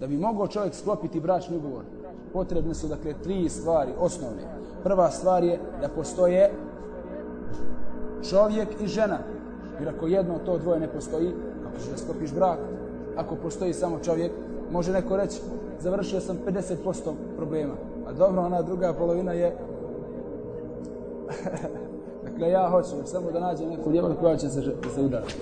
Da bi mogao čovjek sklopiti bračni ugovor, potrebne su dakle tri stvari osnovne. Prva stvar je da postoje čovjek i žena. Jer ako jedno to dvoje ne postoji, kako ćeš da sklopiš brak? Ako postoji samo čovjek, može neko reći, završio sam 50% problema. A dobro, ona druga polovina je... dakle, ja hoću samo da nađem neku djevojku koja će se, se udariti.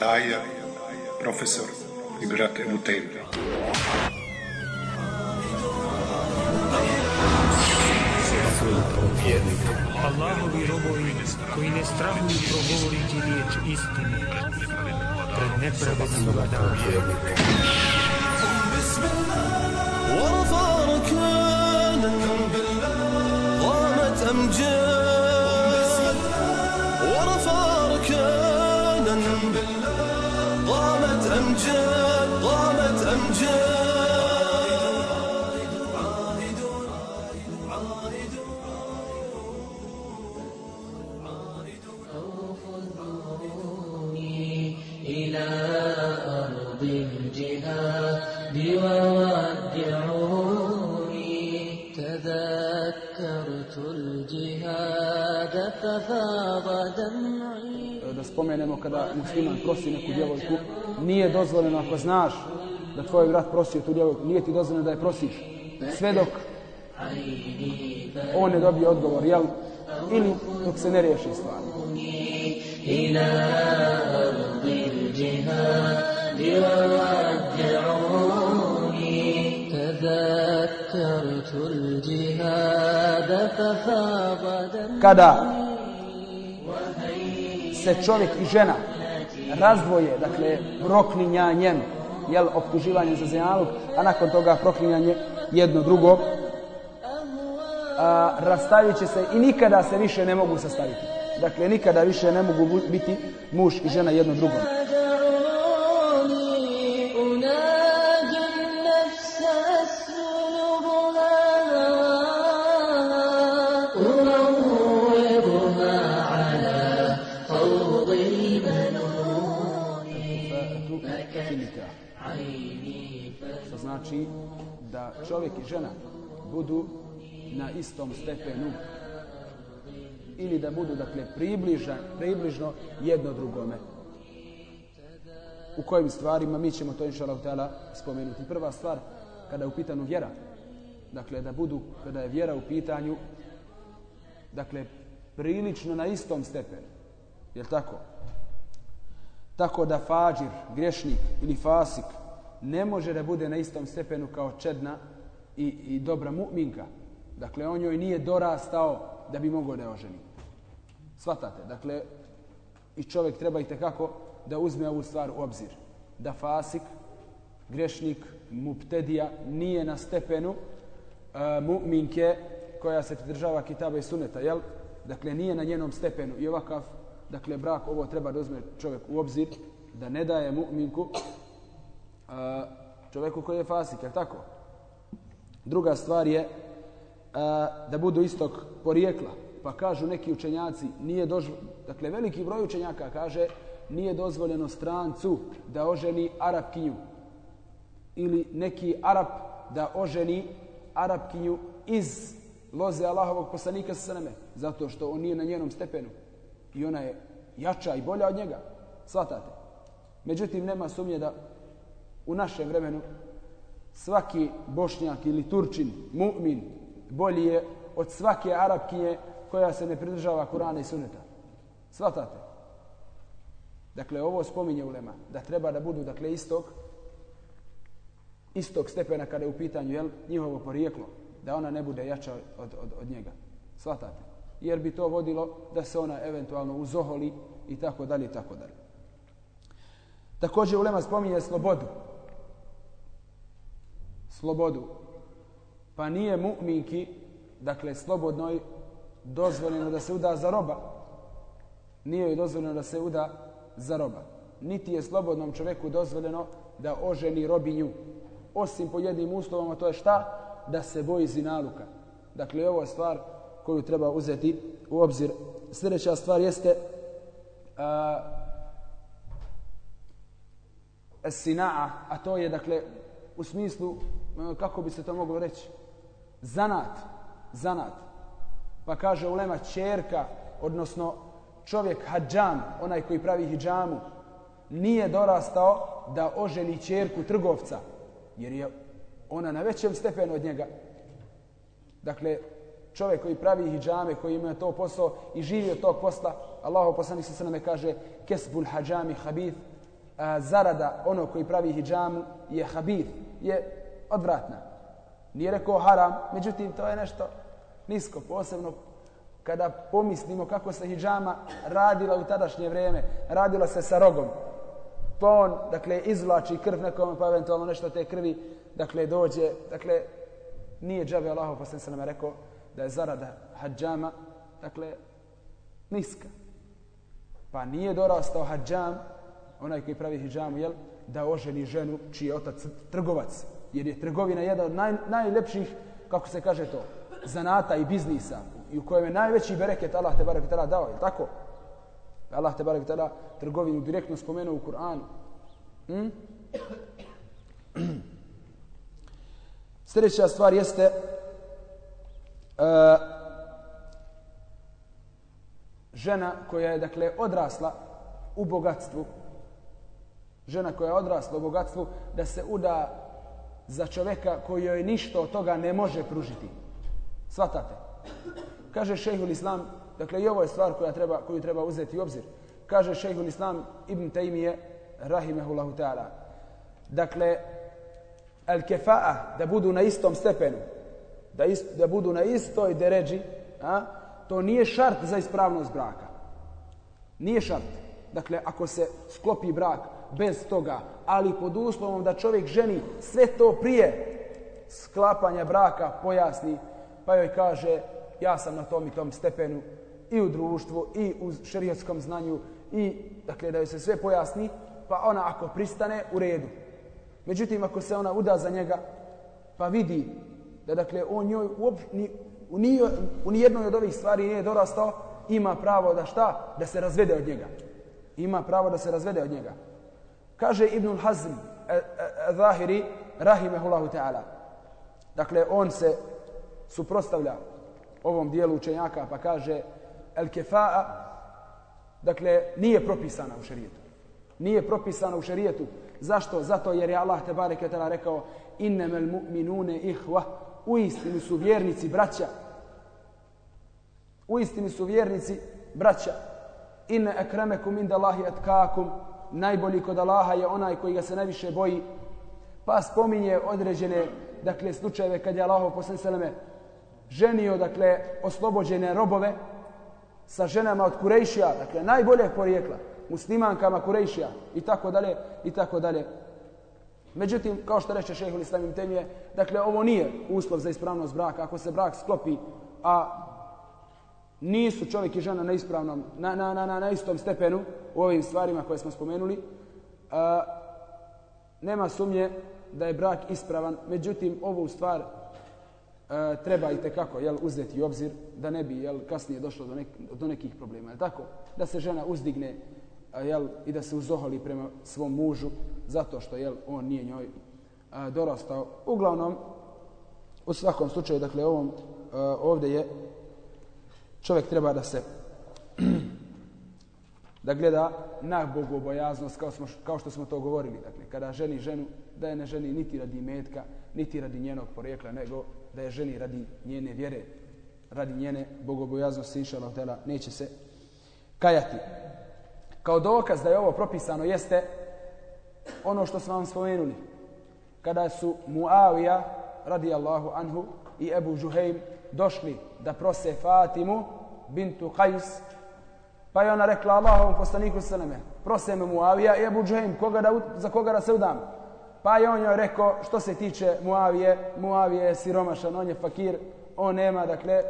Daja, profesor i brat Ebu Tejmi. Allahovi robovi koji ne strahuju progovoriti riječ istine pred nepravednim danom. da spomenemo kada musliman prosi neku djevojku, nije dozvoljeno ako znaš da tvoj brat prosi tu djevojku, nije ti dozvoljeno da je prosiš. Sve dok on ne dobije odgovor, jel? Ili dok se ne riješi stvar. Kada se čovjek i žena razdvoje, dakle, proklinjanjem, jel, optuživanjem za zinalog, a nakon toga proklinjanje jedno drugo, a, rastavit će se i nikada se više ne mogu sastaviti. Dakle, nikada više ne mogu biti muž i žena jedno drugom. Znači da čovjek i žena budu na istom stepenu ili da budu dakle približan, približno jedno drugome. U kojim stvarima mi ćemo to inša Allah ta'ala spomenuti. Prva stvar kada je u pitanju vjera, dakle da budu kada je vjera u pitanju dakle prilično na istom stepenu. Jel tako? Tako da fađir, grešnik ili fasik ne može da bude na istom stepenu kao čedna i, i dobra mu'minka. Dakle, on joj nije dorastao da bi mogao da je oženi. Svatate? Dakle, i čovjek treba i tekako da uzme ovu stvar u obzir. Da fasik, grešnik, muptedija nije na stepenu uh, mu'minke koja se pridržava kitaba i suneta, jel? Dakle, nije na njenom stepenu i ovakav, dakle, brak, ovo treba da uzme čovjek u obzir, da ne daje mu'minku a, čovjeku koji je fasik, jel tako? Druga stvar je a, da budu istog porijekla. Pa kažu neki učenjaci, nije dožvo, dakle veliki broj učenjaka kaže, nije dozvoljeno strancu da oženi Arapkinju ili neki Arap da oženi Arapkinju iz loze Allahovog poslanika sa sveme, zato što on nije na njenom stepenu i ona je jača i bolja od njega. Svatate. Međutim, nema sumnje da u našem vremenu svaki bošnjak ili turčin, mu'min, bolji je od svake arapkinje koja se ne pridržava Kurana i Suneta. Svatate. Dakle, ovo spominje ulema, da treba da budu, dakle, istog, istog stepena kada je u pitanju jel, njihovo porijeklo, da ona ne bude jača od, od, od njega. Svatate. Jer bi to vodilo da se ona eventualno uzoholi i tako dalje i tako dalje. Također ulema spominje slobodu. Slobodu. Pa nije mu'minki, dakle slobodnoj, dozvoljeno da se uda za roba. Nije joj dozvoljeno da se uda za roba. Niti je slobodnom čovjeku dozvoljeno da oženi robinju. Osim po jednim uslovom, a to je šta? Da se boji zinaluka. Dakle, ovo je stvar koju treba uzeti u obzir. Sljedeća stvar jeste a, sina'a, a to je, dakle, u smislu, e, kako bi se to moglo reći, zanat, zanat. Pa kaže ulema čerka, odnosno čovjek hađam, onaj koji pravi hidžamu, nije dorastao da oženi čerku trgovca, jer je ona na većem stepenu od njega. Dakle, čovjek koji pravi hijjame, koji ima to posao i živi od tog posla, Allahu poslanik se sveme kaže kesbul hađami habith, a, zarada ono koji pravi hijjamu je habith, je odvratna. Nije rekao haram, međutim to je nešto nisko, posebno kada pomislimo kako se hijjama radila u tadašnje vrijeme, radila se sa rogom. Pa on, dakle, izvlači krv nekom, pa eventualno nešto te krvi, dakle, dođe, dakle, nije džabe Allahov, pa sam se nam rekao da je zarada hađama, dakle, niska. Pa nije dorastao hađam, onaj koji pravi hijjamu, jel, da oženi ženu čiji je otac trgovac. Jer je trgovina jedna od naj, najlepših, kako se kaže to, zanata i biznisa i u kojem je najveći bereket Allah te barek tala dao, je tako? Allah te barek tala trgovinu direktno spomenuo u Kur'anu. Hmm? Sljedeća stvar jeste uh, žena koja je dakle odrasla u bogatstvu žena koja je odrasla u bogatstvu da se uda za čoveka koji joj ništa od toga ne može pružiti. Svatate. Kaže šejhul Islam, dakle i ovo je stvar koja treba, koju treba uzeti u obzir. Kaže šejhul Islam Ibn Taymije, rahimehullahu ta'ala. Dakle, al kefa'a, da budu na istom stepenu, da, ist, da budu na istoj deređi, a, to nije šart za ispravnost braka. Nije šart. Dakle, ako se sklopi brak bez toga, ali pod uslovom da čovjek ženi sve to prije sklapanja braka pojasni, pa joj kaže ja sam na tom i tom stepenu i u društvu i u šerijatskom znanju i dakle da joj se sve pojasni, pa ona ako pristane u redu. Međutim, ako se ona uda za njega, pa vidi da dakle on njoj uop, ni, u, nije, u nijednoj od ovih stvari nije dorastao, ima pravo da šta? Da se razvede od njega. Ima pravo da se razvede od njega. Kaže Ibnul Hazm, e, e, e, Zahiri, Rahimehullahu ta'ala. Dakle, on se suprostavlja ovom dijelu učenjaka, pa kaže El Kefa'a, dakle, nije propisana u šarijetu. Nije propisana u šarijetu. Zašto? Zato jer je Allah te bareke rekao innemel mu'minune ihva u istinu su vjernici braća. U istinu su vjernici braća. Inne ekremekum inda Allahi etkakum najbolji kod Allaha je onaj koji ga se najviše boji. Pa spominje određene dakle, slučajeve kad je Allah posle seleme ženio dakle, oslobođene robove sa ženama od Kurejšija, dakle najbolje porijekla, muslimankama Kurejšija i tako dalje i tako dalje. Međutim, kao što reče šehhul Islam im temije, dakle ovo nije uslov za ispravnost braka. Ako se brak sklopi, a nisu čovjek i žena na ispravnom, na, na, na, na, istom stepenu u ovim stvarima koje smo spomenuli, a, nema sumnje da je brak ispravan. Međutim, ovu stvar a, treba i tekako jel, uzeti u obzir da ne bi jel, kasnije došlo do, nek, do nekih problema. Jel, tako? Da se žena uzdigne a, jel, i da se uzoholi prema svom mužu zato što jel, on nije njoj a, dorastao. Uglavnom, u svakom slučaju, dakle, ovom, a, ovdje je čovjek treba da se da gleda na bogobojaznost kao, smo, kao što smo to govorili. Dakle, kada ženi ženu, da je ne ženi niti radi metka, niti radi njenog porijekla, nego da je ženi radi njene vjere, radi njene bogobojaznosti, inša Allah, neće se kajati. Kao dokaz da je ovo propisano jeste ono što smo vam spomenuli. Kada su Muavija, radi Allahu anhu, i Ebu Žuhejm došli da prose Fatimu, bintu Qajs, pa je ona rekla Allahovom poslaniku sveme, prose me Muavija i Ebu Džahim, koga da, za koga da se udam. Pa je on joj rekao, što se tiče Muavije, Muavije je siromašan, on je fakir, on nema, dakle,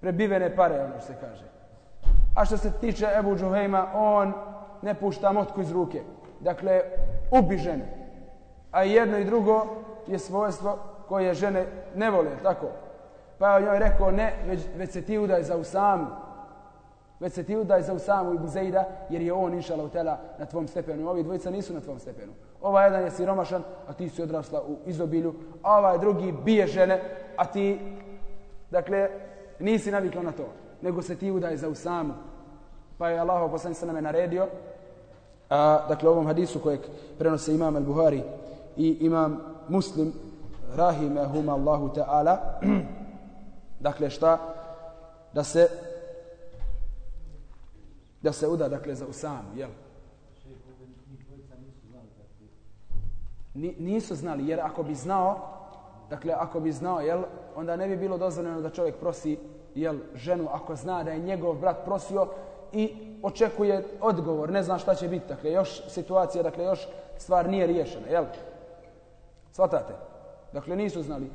prebivene pare, ono što se kaže. A što se tiče Ebu Džuhejma, on ne pušta motku iz ruke. Dakle, ubi žene. A jedno i drugo je svojstvo koje žene ne vole, tako? Pa je njoj rekao, ne, već, već se ti udaj za Usamu. Već se ti udaj za Usamu i Buzeida, jer je on, inša Allah, na tvom stepenu. Ovi dvojica nisu na tvom stepenu. Ova jedan je siromašan, a ti si odrasla u izobilju. A ovaj drugi bije žene, a ti, dakle, nisi navikla na to nego se ti udaj za Usamu. Pa je Allah poslani se nam je naredio, a, dakle, ovom hadisu kojeg prenose imam al-Buhari i imam muslim, rahimahum Allahu ta'ala, dakle, šta? Da se da se uda, dakle, za Usamu, jel? Nisu znali, jer ako bi znao, dakle, ako bi znao, jel, onda ne bi bilo dozvoljeno da čovjek prosi jel, ženu ako zna da je njegov brat prosio i očekuje odgovor, ne zna šta će biti. Dakle, još situacija, dakle, još stvar nije riješena, jel? Svatate? Dakle, nisu znali.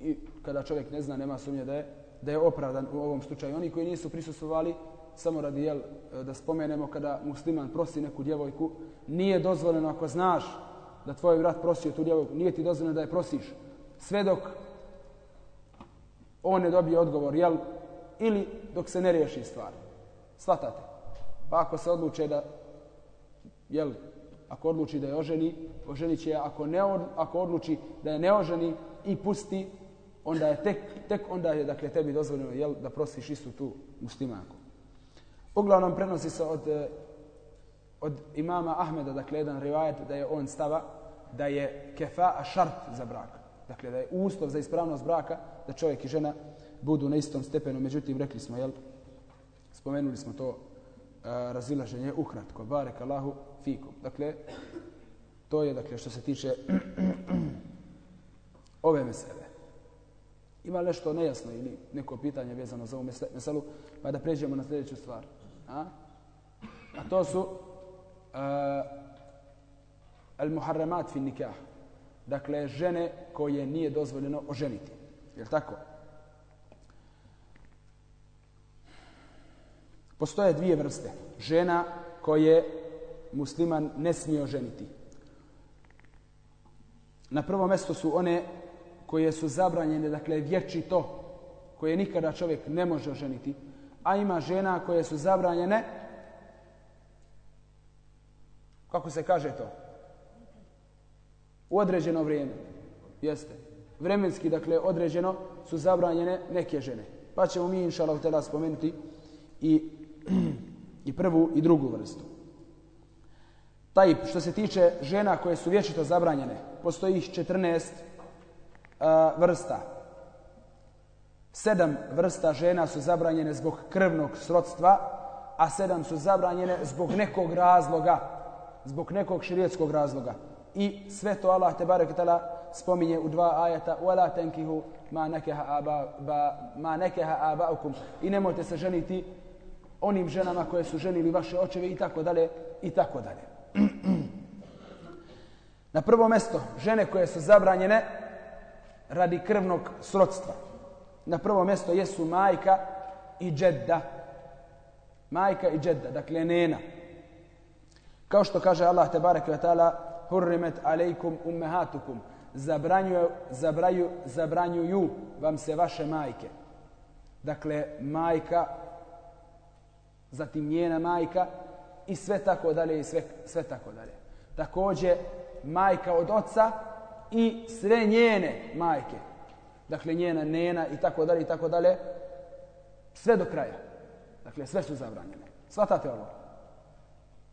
I kada čovjek ne zna, nema sumnje da je, da je opravdan u ovom slučaju. Oni koji nisu prisustovali, samo radi, jel, da spomenemo kada musliman prosi neku djevojku, nije dozvoljeno ako znaš da tvoj brat prosio tu djevojku, nije ti dozvoljeno da je prosiš. Sve dok on ne dobije odgovor, jel? Ili dok se ne riješi stvar. Svatate. Pa ako se odluče da, jel? Ako odluči da je oženi, oženi će ako, ne, ako odluči da je neoženi i pusti, onda je tek, tek onda je, dakle, tebi dozvoljeno, jel? Da prosiš istu tu muslimanku. Uglavnom prenosi se od, eh, od imama Ahmeda, dakle, jedan rivajet da je on stava da je kefa a šart za brak. Dakle, da je uslov za ispravnost braka da čovjek i žena budu na istom stepenu. Međutim, rekli smo, jel, spomenuli smo to uh, razilaženje ukratko. Barek Allahu fikum. Dakle, to je, dakle, što se tiče ove mesele. Ima li nešto nejasno ili neko pitanje vezano za ovu meselu, pa da pređemo na sljedeću stvar. A, A to su uh, al-muharramat fi nikah. Dakle, žene koje nije dozvoljeno oženiti. Je tako? Postoje dvije vrste. Žena koje musliman ne smije oženiti. Na prvo mjesto su one koje su zabranjene, dakle vječito, koje nikada čovjek ne može oženiti. A ima žena koje su zabranjene, kako se kaže to? U određeno vrijeme. Jeste vremenski, dakle, određeno, su zabranjene neke žene. Pa ćemo mi, inša Allah, spomenuti i, i prvu i drugu vrstu. Taj, što se tiče žena koje su vječito zabranjene, postoji ih 14 vrsta. Sedam vrsta žena su zabranjene zbog krvnog srodstva, a sedam su zabranjene zbog nekog razloga, zbog nekog širijetskog razloga. I sve to Allah te barek spominje u dva ajeta wala tankihu ma nakaha aba ba, ma nakaha abaukum i nemojte se ženiti onim ženama koje su ženili vaše očeve i tako dalje i tako dalje na prvo mjesto žene koje su zabranjene radi krvnog srodstva na prvo mjesto jesu majka i džedda majka i džedda dakle nena kao što kaže Allah te barek ve taala "Hurrimat alejkum ummahatukum zabranjuju, zabranju, zabranjuju vam se vaše majke. Dakle, majka, zatim njena majka i sve tako dalje i sve, sve tako dalje. Također, majka od oca i sve njene majke. Dakle, njena nena i tako dalje i tako dalje. Sve do kraja. Dakle, sve su zabranjene. Svatate ovo?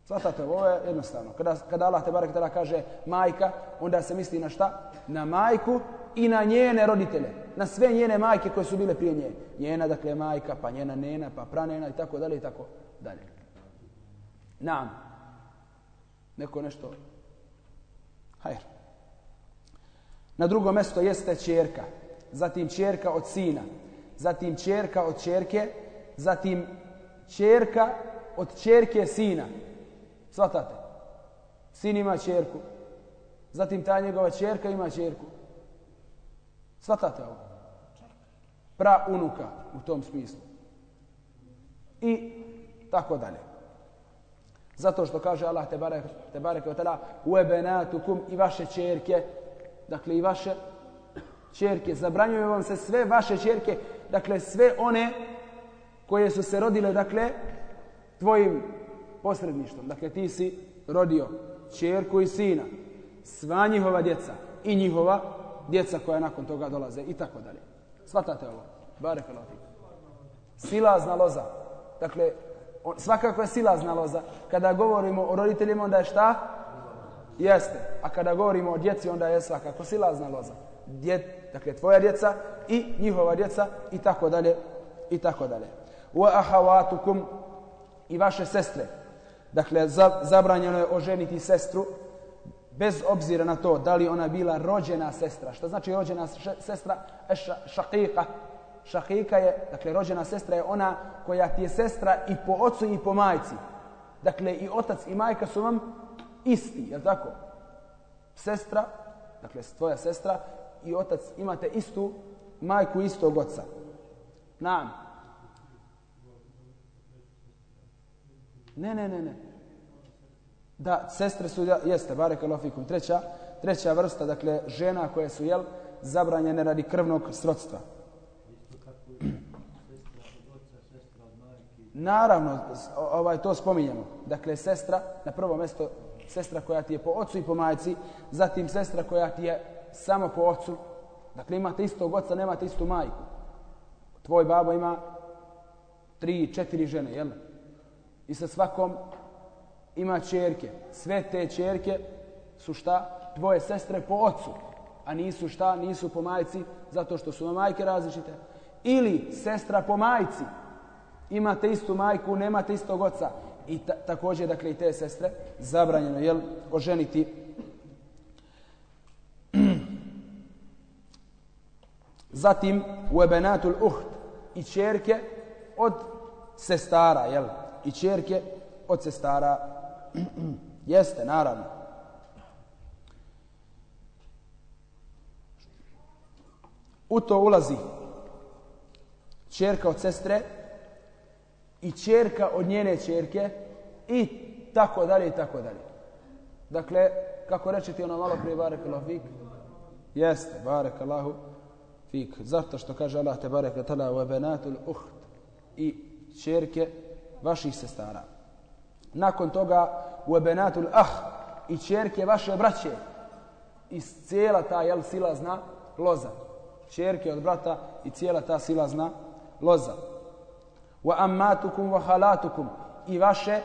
Svatate ovo? Ovo je jednostavno. Kada, kada Allah te barek tada kaže majka, onda se misli na šta? Na majku i na njene roditelje. Na sve njene majke koje su bile prije nje. Njena, dakle, majka, pa njena nena, pa pranena i tako dalje i tako dalje. Naam. Neko nešto? Hajde. Na drugo mjesto jeste čerka. Zatim čerka od sina. Zatim čerka od čerke. Zatim čerka od čerke sina. Svatate? Sin ima čerku. Zatim ta njegova čerka ima čerku. Svatate ovo? Pra unuka u tom smislu. I tako dalje. Zato što kaže Allah te barek te barek ve taala ubenatukum i vaše ćerke, dakle i vaše ćerke, zabranjuju vam se sve vaše ćerke, dakle sve one koje su se rodile, dakle tvojim posredništvom. Dakle ti si rodio ćerku i sina, sva njihova djeca i njihova djeca koja nakon toga dolaze i tako dalje. Svatate ovo? Bare felati. Silazna loza. Dakle, svakako je silazna loza. Kada govorimo o roditeljima, onda je šta? Jeste. A kada govorimo o djeci, onda je svakako silazna loza. Djet, dakle, tvoja djeca i njihova djeca i tako dalje i tako dalje. Wa ahawatukum i vaše sestre. Dakle, zabranjeno je oženiti sestru bez obzira na to da li ona bila rođena sestra. Šta znači rođena sestra? Eša, šakika. Šakika je, dakle, rođena sestra je ona koja ti je sestra i po ocu i po majci. Dakle, i otac i majka su vam isti, je tako? Sestra, dakle, tvoja sestra i otac imate istu majku istog oca. Naam. Ne, ne, ne, ne. Da, sestre su, jeste, barek alofikum. Treća, treća vrsta, dakle, žena koje su, jel, zabranjene radi krvnog srodstva. Naravno, ovaj to spominjemo. Dakle, sestra, na prvo mjesto, sestra koja ti je po ocu i po majci, zatim sestra koja ti je samo po ocu. Dakle, imate istog oca, nemate istu majku. Tvoj babo ima tri, četiri žene, jel? I sa svakom ima čerke. Sve te čerke su šta? Tvoje sestre po ocu. A nisu šta? Nisu po majci, zato što su majke različite. Ili sestra po majci. Imate istu majku, nemate istog oca. I ta, također, dakle, i te sestre, zabranjeno, jel, oženiti Zatim, u ebenatul uht i čerke od sestara, jel? I čerke od sestara. Jeste, naravno. U to ulazi čerka od sestre i čerka od njene čerke i tako dalje i tako dalje. Dakle, kako reče ti ono malo prije barek Allah fik? Jeste, barek Allahu fik. Zato što kaže Allah te barek tala wa benatul uht i čerke vaših sestara. Nakon toga u benatul ah i čerke vaše braće iz cijela ta jel silazna loza. Čerke od brata i cijela ta silazna loza. Wa ammatukum wa halatukum i vaše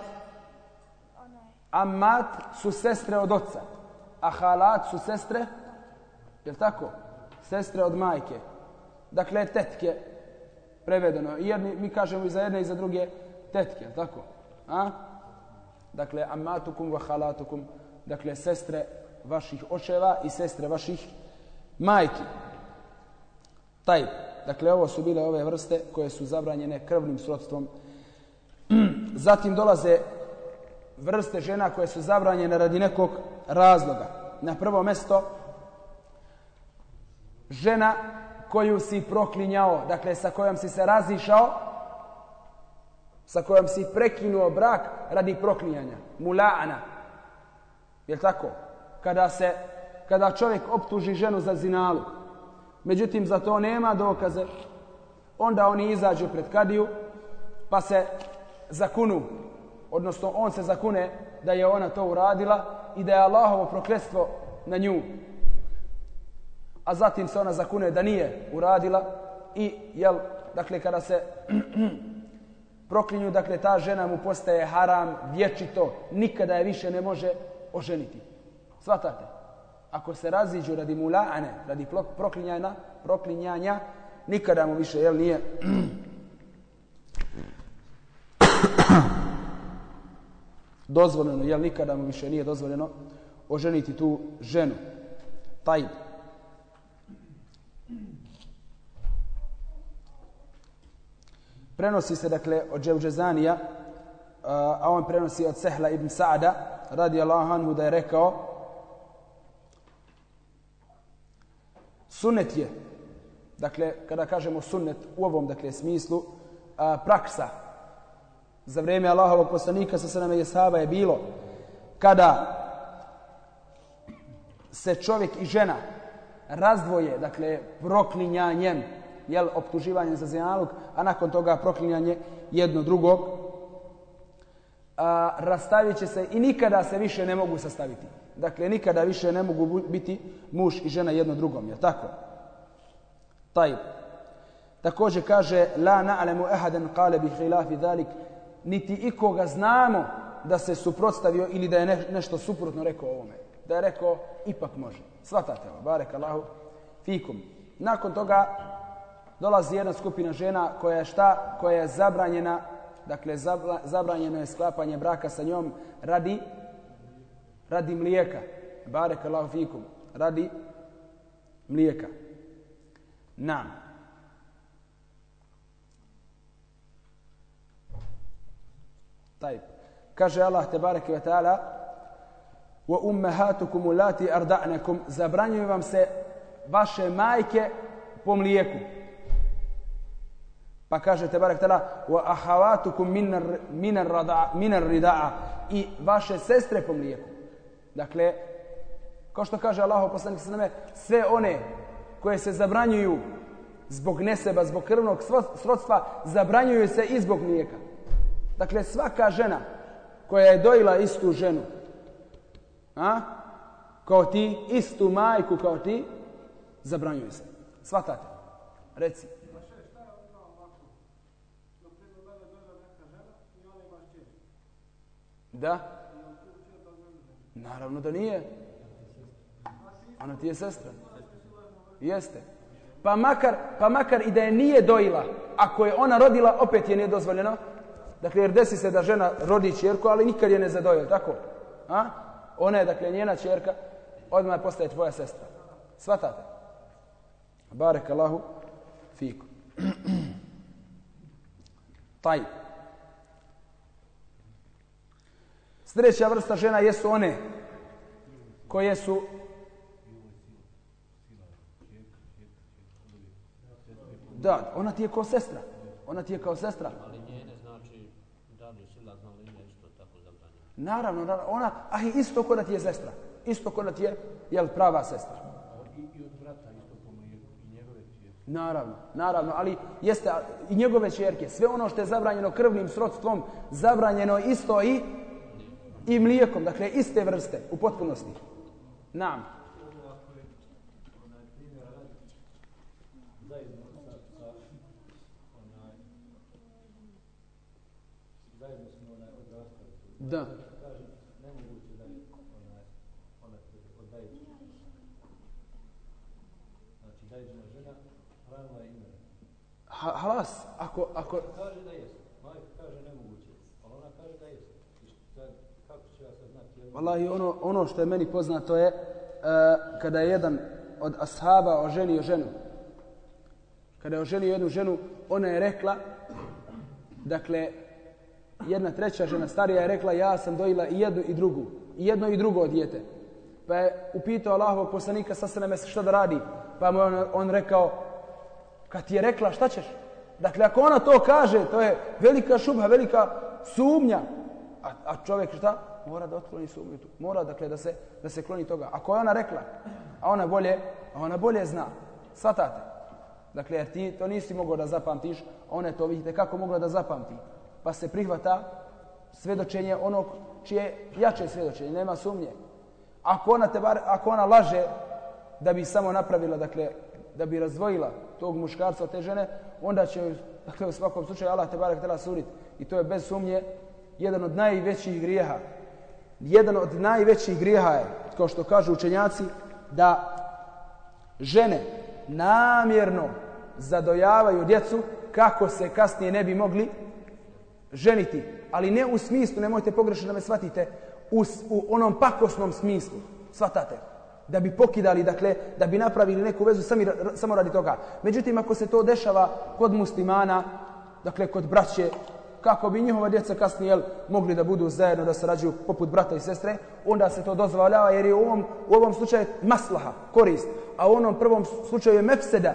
ammat su sestre od oca, a halat su sestre, je tako? Sestre od majke. Dakle, tetke, prevedeno. I jedni, mi kažemo i za jedne i za druge tetke, je tako? A? Dakle, ammatukum wa halatukum, dakle, sestre vaših očeva i sestre vaših majki. Taj, dakle, ovo su bile ove vrste koje su zabranjene krvnim srodstvom. Zatim dolaze vrste žena koje su zabranjene radi nekog razloga. Na prvo mesto, žena koju si proklinjao, dakle, sa kojom si se razišao, sa kojom si prekinuo brak radi proklinjanja. Mula'ana. Je tako? Kada se kada čovjek optuži ženu za zinalu. Međutim, za to nema dokaze. Onda oni izađu pred kadiju, pa se zakunu, odnosno on se zakune da je ona to uradila i da je Allahovo prokletstvo na nju. A zatim se ona zakune da nije uradila i, jel, dakle, kada se proklinju, dakle, ta žena mu postaje haram, vječito, nikada je više ne može oženiti. Svatate? Ako se raziđu radi mula'ane, radi proklinjanja, proklinjanja, nikada mu više, jel, nije dozvoljeno, jel, nikada mu više nije dozvoljeno oženiti tu ženu. Taj. Prenosi se, dakle, od Dževđezanija, a on prenosi od Sehla ibn Sa'da, radi Allah anhu, da je rekao, Sunnet je, dakle, kada kažemo sunnet u ovom, dakle, smislu, a, praksa. Za vrijeme Allahovog poslanika sa sveme Jesaba je bilo kada se čovjek i žena razdvoje, dakle, proklinjanjem, jel, optuživanjem za zinalog, a nakon toga proklinjanje jedno drugog, a, rastavit će se i nikada se više ne mogu sastaviti. Dakle, nikada više ne mogu biti muž i žena jedno drugom, je tako? Taj. Također kaže, la na'lemu ehaden kale bi hilafi zalik, niti ikoga znamo da se suprotstavio ili da je ne, nešto suprotno rekao ovome. Da je rekao, ipak može. Svatate ovo, barek Allahu, fikum. Nakon toga dolazi jedna skupina žena koja je šta? Koja je zabranjena, dakle zabla, zabranjeno je sklapanje braka sa njom radi radi mlijeka. Barek Allahu fikum. Radi mlijeka. Nam. Taj. Kaže Allah te bareke ve taala: "Wa ummahatukum allati arda'nakum" zabranjuju vam se vaše majke po mlijeku. Pa kaže te barek tala "Wa ahawatukum min ar- ridaa i vaše sestre po mlijeku. Dakle, kao što kaže Allah poslanik sallallahu alejhi sve one koje se zabranjuju zbog neseba, zbog krvnog srodstva, zabranjuju se i zbog mlijeka. Dakle, svaka žena koja je dojila istu ženu, a? kao ti, istu majku kao ti, zabranjuje se. Svatate. Reci. Da? Naravno da nije. Ona ti je sestra. Jeste. Pa makar, pa makar i da je nije dojila, ako je ona rodila, opet je nije dozvoljeno. Dakle, jer desi se da žena rodi čerku, ali nikad je ne zadojio, tako? A? Ona je, dakle, njena čerka, odmah postaje tvoja sestra. Svatate? Barek Allahu fiku. Taj. Sljedeća vrsta žena jesu one koje su Da, ona ti je kao sestra. Ona ti je kao sestra. Ali njene znači da li sila znala ime isto tako zabranjeno. Naravno, naravno, ona, a i isto ko da ti je sestra. Isto ko da ti je, jel, prava sestra. I, i od brata isto po i njegove čije. Naravno, naravno, ali jeste i njegove čerke. Sve ono što je zabranjeno krvnim srodstvom, zabranjeno isto i i mlijekom, dakle iste vrste u potpunosti. Nam. Da. Halas, ako, ako, Kaže da jest. Majka kaže nemoguće. Ali ona kaže da jest. I sad, kako ću ja sad znati? Jel... Wallahi, ono, ono što je meni poznato je uh, kada je jedan od ashaba oženio ženu. Kada je oženio jednu ženu, ona je rekla, dakle, jedna treća žena starija je rekla, ja sam dojila i jednu i drugu. I jedno i drugo dijete. Pa je upitao Allahovog poslanika sa sveme šta da radi. Pa mu on, on rekao, kad ti je rekla šta ćeš? Dakle, ako ona to kaže, to je velika šubha, velika sumnja. A, a čovjek šta? Mora da otkloni sumnju tu. Mora dakle da se, da se kloni toga. Ako je ona rekla, a ona bolje, a ona bolje zna. Svatate. Dakle, jer ti to nisi mogao da zapamtiš, a ona je to vidite kako mogla da zapamti. Pa se prihvata svedočenje onog čije jače svedočenje, nema sumnje. Ako ona, te bar, ako ona laže da bi samo napravila, dakle, da bi razvojila tog muškarca od te žene, onda će, dakle, u svakom slučaju Allah te barek tela suriti. I to je bez sumnje jedan od najvećih grijeha. Jedan od najvećih grijeha je, kao što kažu učenjaci, da žene namjerno zadojavaju djecu kako se kasnije ne bi mogli ženiti. Ali ne u smislu, nemojte pogrešno da me shvatite, u, u onom pakosnom smislu. Svatate. Da bi pokidali, dakle, da bi napravili neku vezu sami, samo radi toga. Međutim, ako se to dešava kod muslimana, dakle, kod braće, kako bi njihova djeca kasnije jel, mogli da budu zajedno, da sarađuju poput brata i sestre, onda se to dozvoljava jer je u ovom, u ovom slučaju maslaha, korist, a u onom prvom slučaju je mefseda,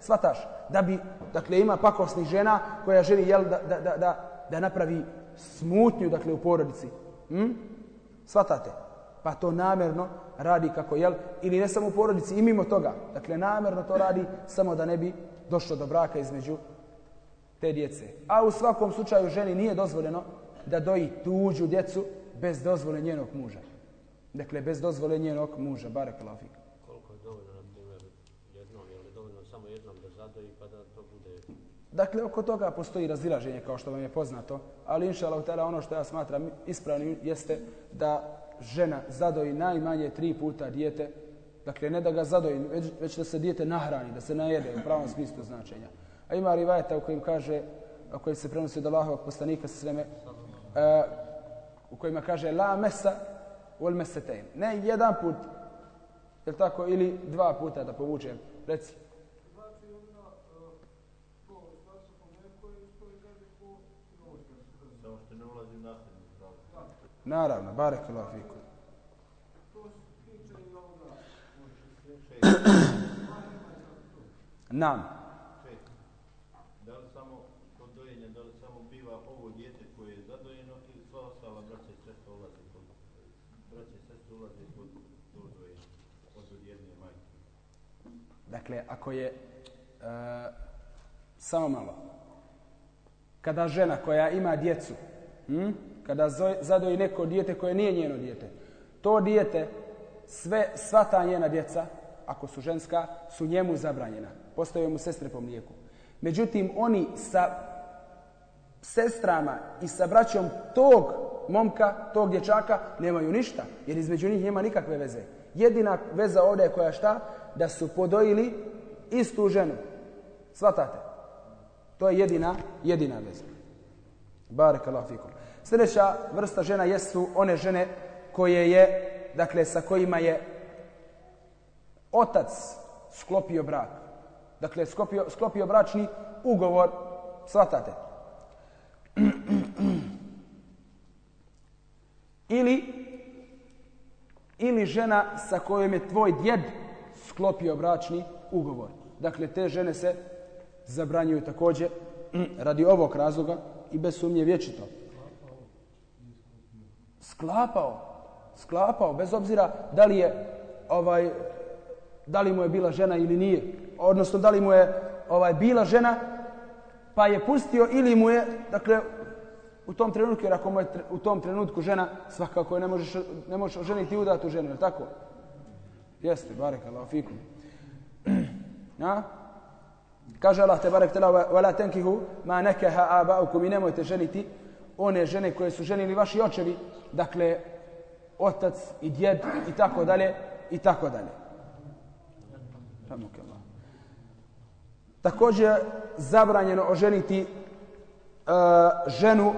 svataš, da bi, dakle, ima pakosnih žena koja želi jel, da, da, da, da, da napravi smutnju, dakle, u porodici. Hm? Svatate? Pa to namjerno radi kako, jel? Ili ne samo u porodici, i mimo toga. Dakle, namjerno to radi samo da ne bi došlo do braka između te djece. A u svakom slučaju ženi nije dozvoljeno da doji tuđu djecu bez dozvole njenog muža. Dakle, bez dozvole njenog muža. Barek lafik. Koliko je dovoljno, na primjer, jednom, je li dovoljno samo jednom da zadoji pa da to bude... Dakle, oko toga postoji razilaženje, kao što vam je poznato, ali inša Allah, ta'ala, ono što ja smatram ispravnim jeste da žena zadoji najmanje tri puta dijete, dakle, ne da ga zadoji, već, već da se dijete nahrani, da se najede u pravom smislu značenja. A ima rivajeta u kojim kaže, u kojim se prenosi od Allahovog poslanika sa sveme, uh, u kojima kaže la mesa wal mesetein. Ne jedan put, je tako, ili dva puta da povučem. Reci. Što ne. Naravno, barek Allah fikum. Nam. Da li samo kod dojenja, da li samo biva ovo dijete koje je zadojeno ili sva ostala braća i sestra ulazi kod braća i sestra ulazi kod to dojenja od jedne majke. Dakle, ako je e, samo malo. Kada žena koja ima djecu, hm, kada zadoji neko dijete koje nije njeno dijete, to dijete, sve, sva ta njena djeca, ako su ženska, su njemu zabranjena. Postaju mu sestre po mlijeku. Međutim, oni sa sestrama i sa braćom tog momka, tog dječaka, nemaju ništa, jer između njih nema nikakve veze. Jedina veza ovdje je koja šta? Da su podojili istu ženu. Svatate? To je jedina, jedina veza. Barek Allah fikum. Sljedeća vrsta žena jesu one žene koje je, dakle, sa kojima je otac sklopio brak. Dakle, sklopio, sklopio bračni ugovor, svatate. Ili, ili žena sa kojom je tvoj djed sklopio bračni ugovor. Dakle, te žene se zabranjuju također radi ovog razloga i bez sumnje vječito. Sklapao. Sklapao, bez obzira da li je ovaj da li mu je bila žena ili nije. Odnosno, da li mu je ovaj bila žena pa je pustio ili mu je, dakle, u tom trenutku, jer ako mu je tre- u tom trenutku žena, svakako je ne možeš, ne možeš oženiti udatu ženu, je tako? Jeste, barek Allah, fikum. Na? Kaže Allah te barek tela, wala tenkihu ma nekaha abaukum i nemojte ženiti one žene koje su ženili vaši očevi, dakle, otac i djed i tako dalje i tako dalje. Ramuk Allah. Također zabranjeno oženiti uh, ženu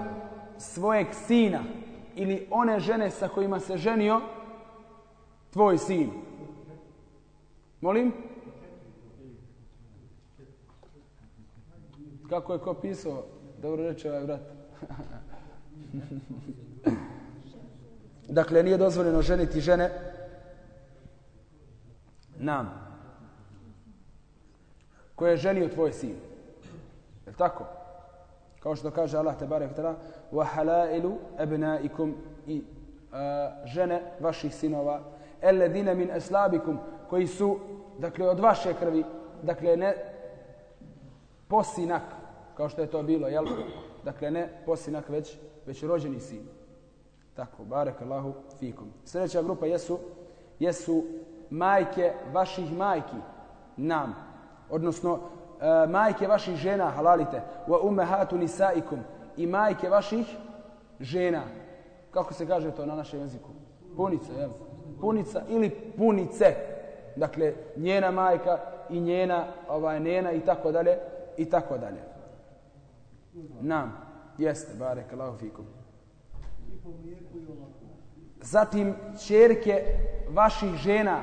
svojeg sina ili one žene sa kojima se ženio tvoj sin. Molim? Kako je ko pisao? Dobro reče ovaj brat. dakle, nije dozvoljeno ženiti žene nam koje je ženio tvoj sin. Je tako? Kao što kaže Allah te barek tala wa halailu abnaikum i žene vaših sinova, alladine min aslabikum, koji su, dakle, od vaše krvi, dakle, ne posinak, kao što je to bilo, jel? Dakle, ne posinak, već, već rođeni sin. Tako, barek Allahu fikum. Sljedeća grupa jesu, jesu majke vaših majki, nam, odnosno e, majke vaših žena, halalite, wa umehatu nisaikum, i majke vaših žena. Kako se kaže to na našem jeziku? Punica, jel? Punica ili punice. Dakle, njena majka i njena ovaj, nena i tako dalje i tako dalje. Nam, jeste, barek Allahu fikum. Zatim, čerke vaših žena,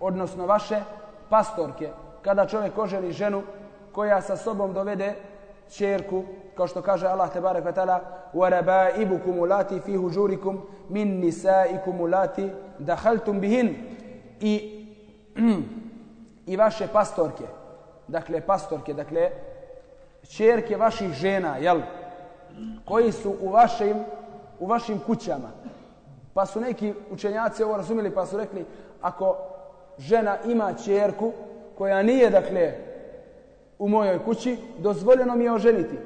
odnosno vaše pastorke, kada čovjek oženi ženu koja sa sobom dovede čerku, kao što kaže Allah te barek vetala: wa rabaibukum ulati fi hujurikum min nisaikum ulati dakhaltum bihin i i vaše pastorke. Dakle pastorke dakle ćerke vaših žena jel? Koji su u vašim u vašim kućama. Pa su neki učenjaci ovo razumjeli pa su rekli ako žena ima ćerku koja nije dakle u mojoj kući dozvoljeno mi je oženiti.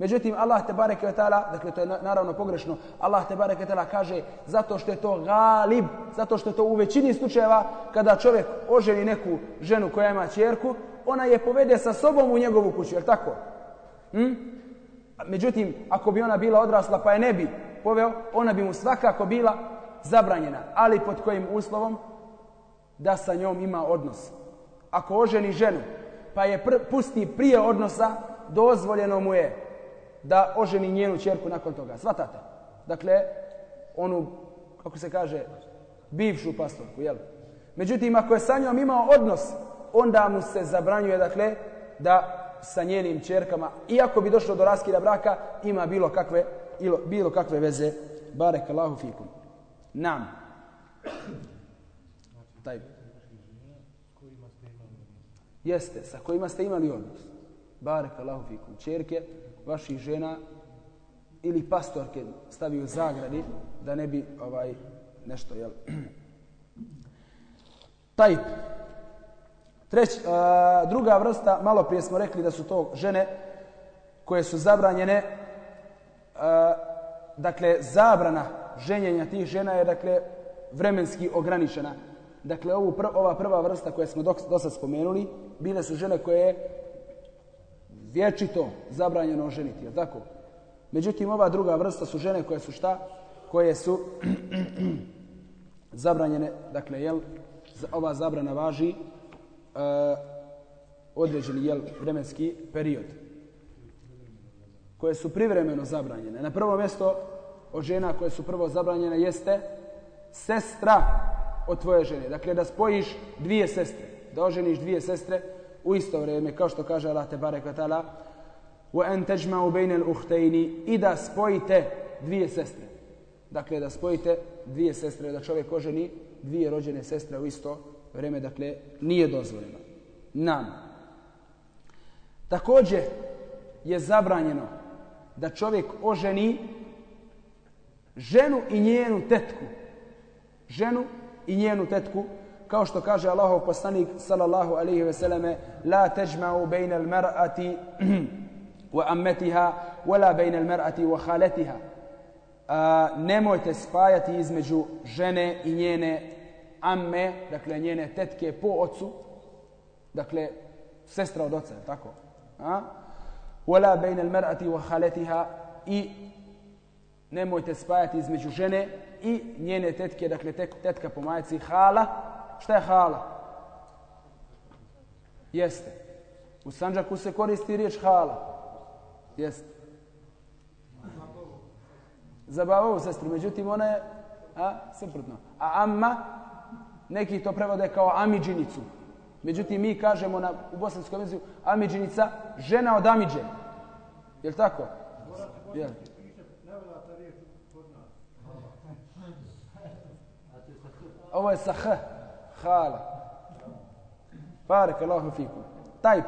Međutim, Allah te bareke ve taala, dakle to je naravno pogrešno, Allah te bareke ve taala kaže zato što je to galib, zato što je to u većini slučajeva kada čovjek oženi neku ženu koja ima ćerku, ona je povede sa sobom u njegovu kuću, je tako? Hm? Međutim, ako bi ona bila odrasla pa je ne bi poveo, ona bi mu svakako bila zabranjena, ali pod kojim uslovom da sa njom ima odnos. Ako oženi ženu, pa je pr pusti prije odnosa, dozvoljeno mu je da oženi njenu čerku nakon toga. Svatate? Dakle, onu, kako se kaže, bivšu pastorku, jel? Međutim, ako je sa njom imao odnos, onda mu se zabranjuje, dakle, da sa njenim čerkama, iako bi došlo do raskida braka, ima bilo kakve, ilo, bilo kakve veze. Barek Allahu fikum. Nam. Taj. Jeste, sa kojima ste imali odnos. Barek Allahu fikum. Čerke, vaših žena ili pastorke stavi u zagradi da ne bi ovaj nešto jel taj Treć, a, druga vrsta, malo prije smo rekli da su to žene koje su zabranjene, a, dakle, zabrana ženjenja tih žena je, dakle, vremenski ograničena. Dakle, ovu pr ova prva vrsta koje smo do, do sad spomenuli, bile su žene koje vječito zabranjeno oženiti, je tako? Međutim, ova druga vrsta su žene koje su šta? Koje su zabranjene, dakle, jel, ova zabrana važi uh, određeni, jel, vremenski period. Koje su privremeno zabranjene. Na prvo mjesto od žena koje su prvo zabranjene jeste sestra od tvoje žene. Dakle, da spojiš dvije sestre. Da oženiš dvije sestre, u isto vrijeme, kao što kaže Allah te barek wa ta'ala, wa an tajma'u bayna al-ukhtayn i da spojite dvije sestre. Dakle, da spojite dvije sestre, da čovjek oženi dvije rođene sestre u isto vrijeme, dakle, nije dozvoljeno. Nam. Također je zabranjeno da čovjek oženi ženu i njenu tetku. Ženu i njenu tetku kao što kaže Allahov poslanik sallallahu alejhi ve selleme la tajma'u bayna al-mar'ati wa ammatiha wala bayna al-mar'ati wa khalatiha. Nemojte spajati između žene i njene amme dakle njene tetke po ocu dakle sestra od oca tako? A? Wala bayna al-mar'ati wa khalatiha i nemojte spajati između žene i njene tetke dakle tetka po majci hala Šta je hala? Jeste. U Sanđaku se koristi riječ hala. Jeste. Zabavao sestru, međutim ona je a, suprotno. A amma, neki to prevode kao amiđinicu. Međutim, mi kažemo na, u bosanskom jeziku amiđinica, žena od amiđe. Je li tako? Je li? Ovo je sa h. Hala. Barek Allahu fikum. Taj.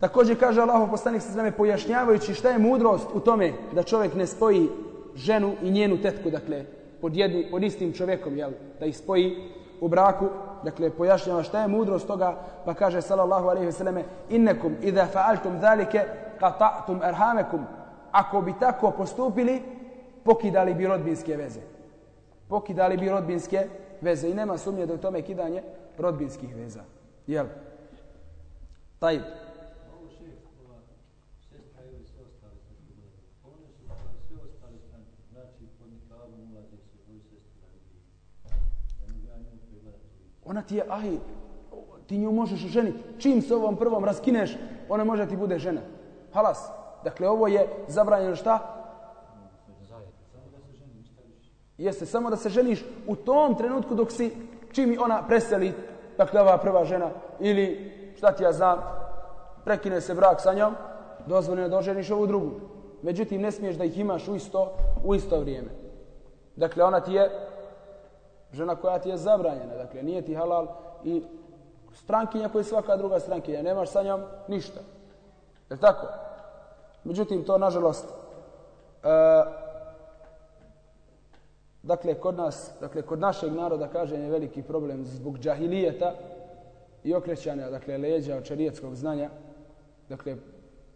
Također kaže Allahu poslanik se zname pojašnjavajući šta je mudrost u tome da čovjek ne spoji ženu i njenu tetku, dakle, pod, jedni, pod istim čovjekom, jel, da ih spoji u braku, dakle, pojašnjava šta je mudrost toga, pa kaže, sallallahu alaihi vseleme, innekum, idha fa'altum dhalike, qata'tum erhamekum, ako bi tako postupili, pokidali bi rodbinske veze. Pokidali bi rodbinske veze. I nema sumnje da je u tome kidanje rodbinskih veza. Jel? Taj. Znači. Ona ti je, aj, ti nju možeš ženiti. Čim se ovom prvom raskineš, ona može ti bude žena. Halas. Dakle, ovo je zabranjeno šta? Jeste, samo da se ženiš u tom trenutku dok si, čim ona preseli, dakle, ova prva žena, ili, šta ti ja znam, prekine se brak sa njom, dozvoljeno da oženiš ovu drugu. Međutim, ne smiješ da ih imaš u isto, u isto vrijeme. Dakle, ona ti je žena koja ti je zabranjena. Dakle, nije ti halal i strankinja koja je svaka druga strankinja. Nemaš sa njom ništa. Je tako? Međutim, to, nažalost, uh, dakle, kod nas, dakle, kod našeg naroda, kažem, je veliki problem zbog džahilijeta i okrećanja, dakle, leđa od šarijetskog znanja. Dakle,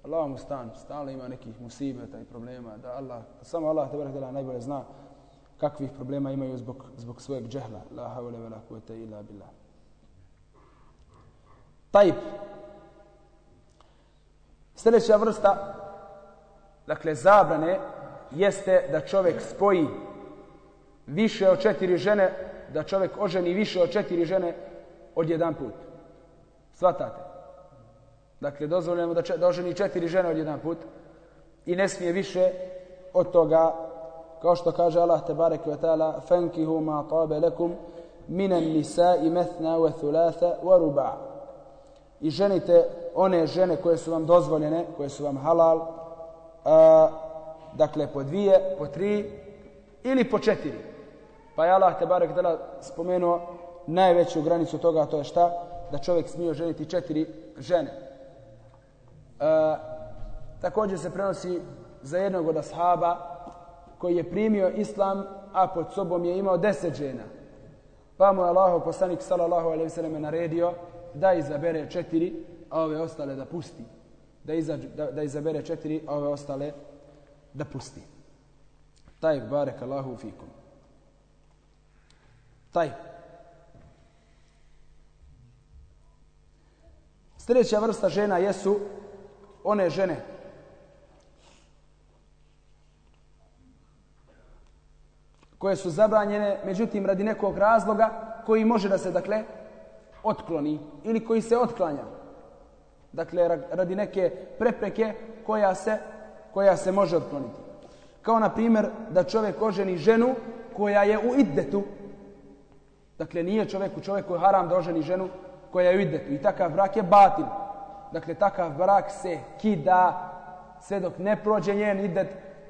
Allah mu stan, stalno ima nekih musibeta i problema, da Allah, samo Allah, te barek najbolje zna kakvih problema imaju zbog, zbog svojeg džehla. La havle vela kuvete ila billah. Tajb. Sljedeća vrsta, dakle, zabrane, jeste da čovjek spoji više od četiri žene, da čovjek oženi više od četiri žene od jedan put. Svatate? Dakle, dozvoljujemo da, če, da oženi četiri žene od jedan put i ne smije više od toga, kao što kaže Allah te barek ve ta'ala, فَنْكِهُ مَا طَابَ لَكُمْ مِنَ النِّسَاءِ مَثْنَا وَثُلَاثَ وَرُبَعَ I ženite one žene koje su vam dozvoljene, koje su vam halal, a, dakle, po dvije, po tri ili po četiri. Pa je Allah Tebarek dala spomenuo najveću granicu toga, to je šta? Da čovjek smije ženiti četiri žene. E, također se prenosi za jednog od ashaba koji je primio islam, a pod sobom je imao deset žena. Pa mu je Allah, poslanik sallallahu alaihi sallam, naredio da izabere četiri, a ove ostale da pusti. Da, iza, da, da izabere četiri, a ove ostale da pusti. Taj barek Allahu fikum. Taj. Sljedeća vrsta žena jesu one žene koje su zabranjene, međutim, radi nekog razloga koji može da se, dakle, otkloni ili koji se otklanja. Dakle, radi neke prepreke koja se, koja se može otkloniti. Kao, na primjer, da čovjek oženi ženu koja je u iddetu. Dakle, nije čovjek u čovjeku je haram da oženi ženu koja je u idetu. I takav brak je batil. Dakle, takav brak se kida sve dok ne prođe njen idet,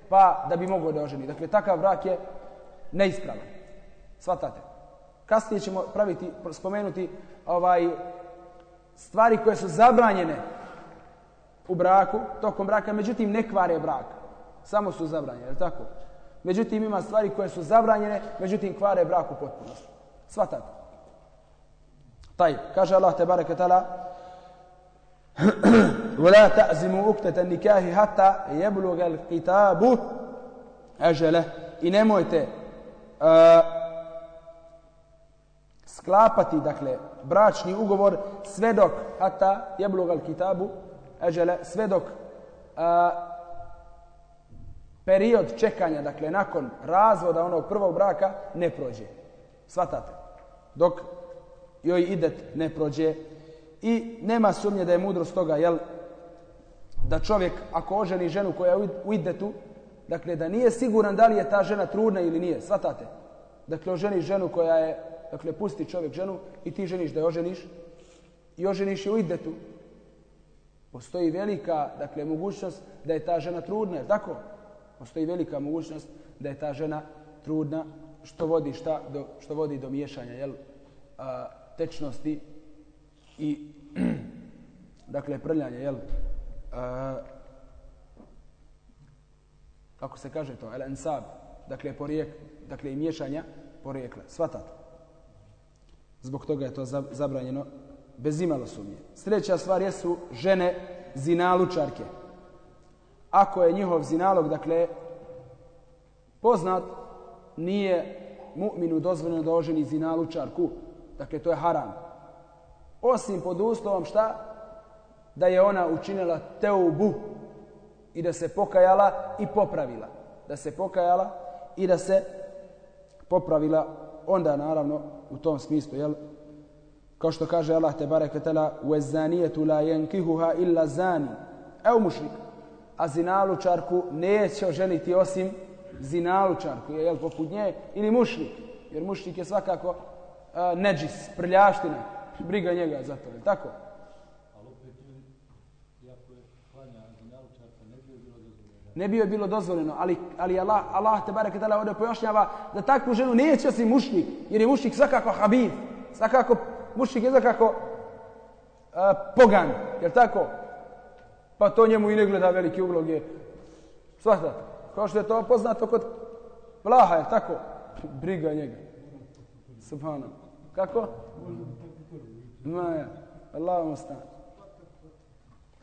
pa da bi mogao da oženi. Dakle, takav brak je neispravan. Svatate. Kasnije ćemo praviti, spomenuti ovaj stvari koje su zabranjene u braku, tokom braka, međutim ne kvare brak. Samo su zabranjene, je tako? Međutim ima stvari koje su zabranjene, međutim kvare brak u potpunosti. Svatate. Taj, kaže Allah te bareke tala, ولا تعزموا أكتة النكاح حتى يبلغ الكتاب أجله i nemojte uh, sklapati dakle bračni ugovor sve dok hata yablugha al-kitabu ajala sve dok uh, period čekanja dakle nakon razvoda onog prvog braka ne prođe svatate dok joj idet ne prođe. I nema sumnje da je mudrost toga jel da čovjek ako oženi ženu koja je u idetu dakle da nije siguran da li je ta žena trudna ili nije svatate? Dakle oženi ženu koja je dakle pusti čovjek ženu i ti ženiš da je oženiš i oženiš je u idetu. Postoji velika dakle mogućnost da je ta žena trudna je tako? Postoji velika mogućnost da je ta žena trudna što vodi šta do, što vodi do miješanja jel a, tečnosti i dakle prljanje jel a, kako se kaže to, el ensab, dakle, porijek, dakle i miješanja porijekla. Svatate. Zbog toga je to zabranjeno bez imalo sumnje. Sljedeća stvar jesu žene zinalučarke. Ako je njihov zinalog, dakle, poznat, nije mu'minu dozvoljeno da oženi zinalučarku. Dakle, to je haram. Osim pod uslovom šta? Da je ona učinila teubu i da se pokajala i popravila. Da se pokajala i da se popravila. Onda, naravno, u tom smislu, jel? Kao što kaže Allah te barek vetela وَزَّانِيَتُ la يَنْكِهُهَا illa zani Evo mušnik. A zinalučarku neće oženiti osim zinalučarku, jel poput nje, ili mušrik. Jer mušrik je svakako uh, neđis, prljaština, briga njega za to, je tako? Je zinalučarka, ne bi joj bilo dozvoljeno. Ali, ali Allah, Allah te barek tala ovdje pojašnjava da takvu ženu neće osim mušnik, jer je mušnik svakako habib, svakako, mušnik je svakako uh, pogan, jel tako? Pa to njemu i ne gleda veliki uglog je. Kao što je to poznato kod Vlaha, je tako? Briga njega. Subhanom. Kako? Ma ja. Allahum stan.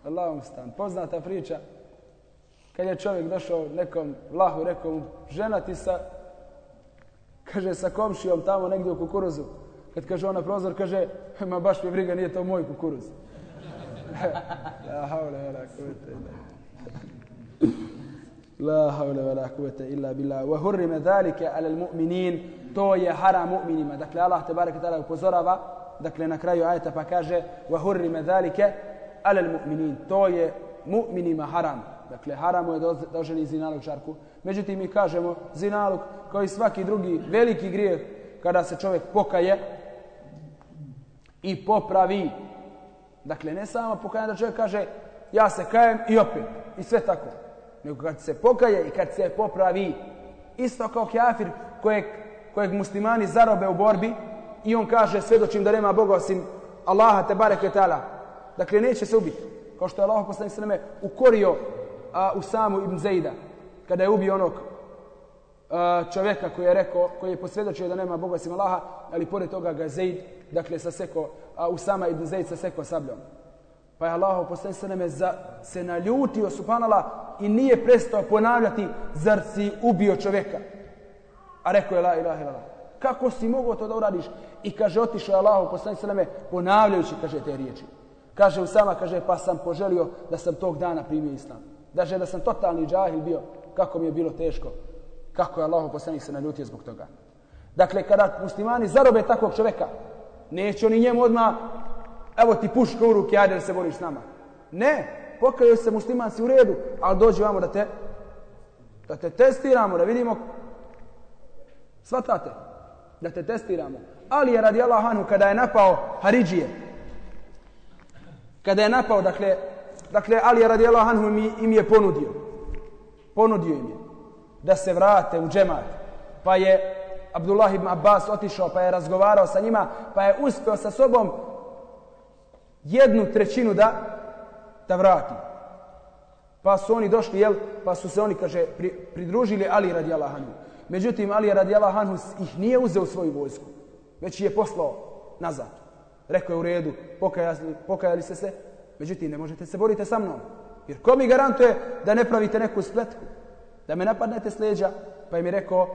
Allahum stan. Poznata priča kad je čovjek došao nekom Vlahu rekao mu, žena ti sa, kaže, sa komšijom tamo negdje u kukuruzu. Kad kaže ona prozor, kaže, ma baš mi briga, nije to moj kukuruz. La haule, vela kuvete illa La havle vela kuvete illa billah. Wa hurrime dhalike ala mu'minin. To je haram mu'minima. Dakle, Allah te barek ta'ala upozorava, dakle, na kraju ajeta pa kaže, wa hurrime dhalike ala mu'minin. To je mu'minima haram. Dakle, haramo je da da zinalog čarku. Međutim, mi kažemo, zinalog, kao i svaki drugi veliki grijeh, kada se čovjek pokaje i popravi. Dakle, ne samo pokajanje da čovjek kaže, ja se kajem i opet. I sve tako. Nego kad se pokaje i kad se popravi. Isto kao kafir kojeg, kojeg muslimani zarobe u borbi i on kaže, svedočim da nema Boga osim Allaha te bareke ta'ala. Dakle, neće se ubiti. Kao što je Allah poslanik sveme ukorio a, u samu Ibn Zejda. Kada je ubio onog a, čovjeka koji je rekao, koji je posvjedočio da nema Boga osim Allaha, ali pored toga ga Zejd, dakle, saseko, a, u sama Ibn Zejd saseko sabljom. Pa je Allah poslanik sveme za, se naljutio, subhanallah, i nije prestao ponavljati, zar si ubio čovjeka? A rekao je la ilaha illallah. Kako si mogao to da uradiš? I kaže, otišao je Allah poslanik sveme ponavljajući, kaže te riječi. Kaže u sama, kaže, pa sam poželio da sam tog dana primio islam. Daže da sam totalni džahil bio, kako mi je bilo teško. Kako je Allah poslanik se naljutio zbog toga. Dakle, kada muslimani zarobe takvog čovjeka, neće oni njemu odmah, evo ti puška u ruke, ajde da se boriš s nama. Ne, pokajao se muslimanci u redu, ali dođi vamo da te, da te testiramo, da vidimo, svatate, da te testiramo. Ali je radi Allahanu kada je napao Haridžije, kada je napao, dakle, dakle Ali je radi Allahanu im, im je ponudio, ponudio im je da se vrate u džemat, pa je Abdullah ibn Abbas otišao, pa je razgovarao sa njima, pa je uspeo sa sobom jednu trećinu da, da vrati. Pa su oni došli, jel, pa su se oni, kaže, pri, pridružili Ali radi Allahanu. Međutim, Ali radi Allahanu ih nije uzeo u svoju vojsku, već je poslao nazad. Rekao je u redu, pokajali, pokajali ste se, međutim, ne možete se boriti sa mnom. Jer ko mi garantuje da ne pravite neku spletku, da me napadnete s leđa, pa im je rekao,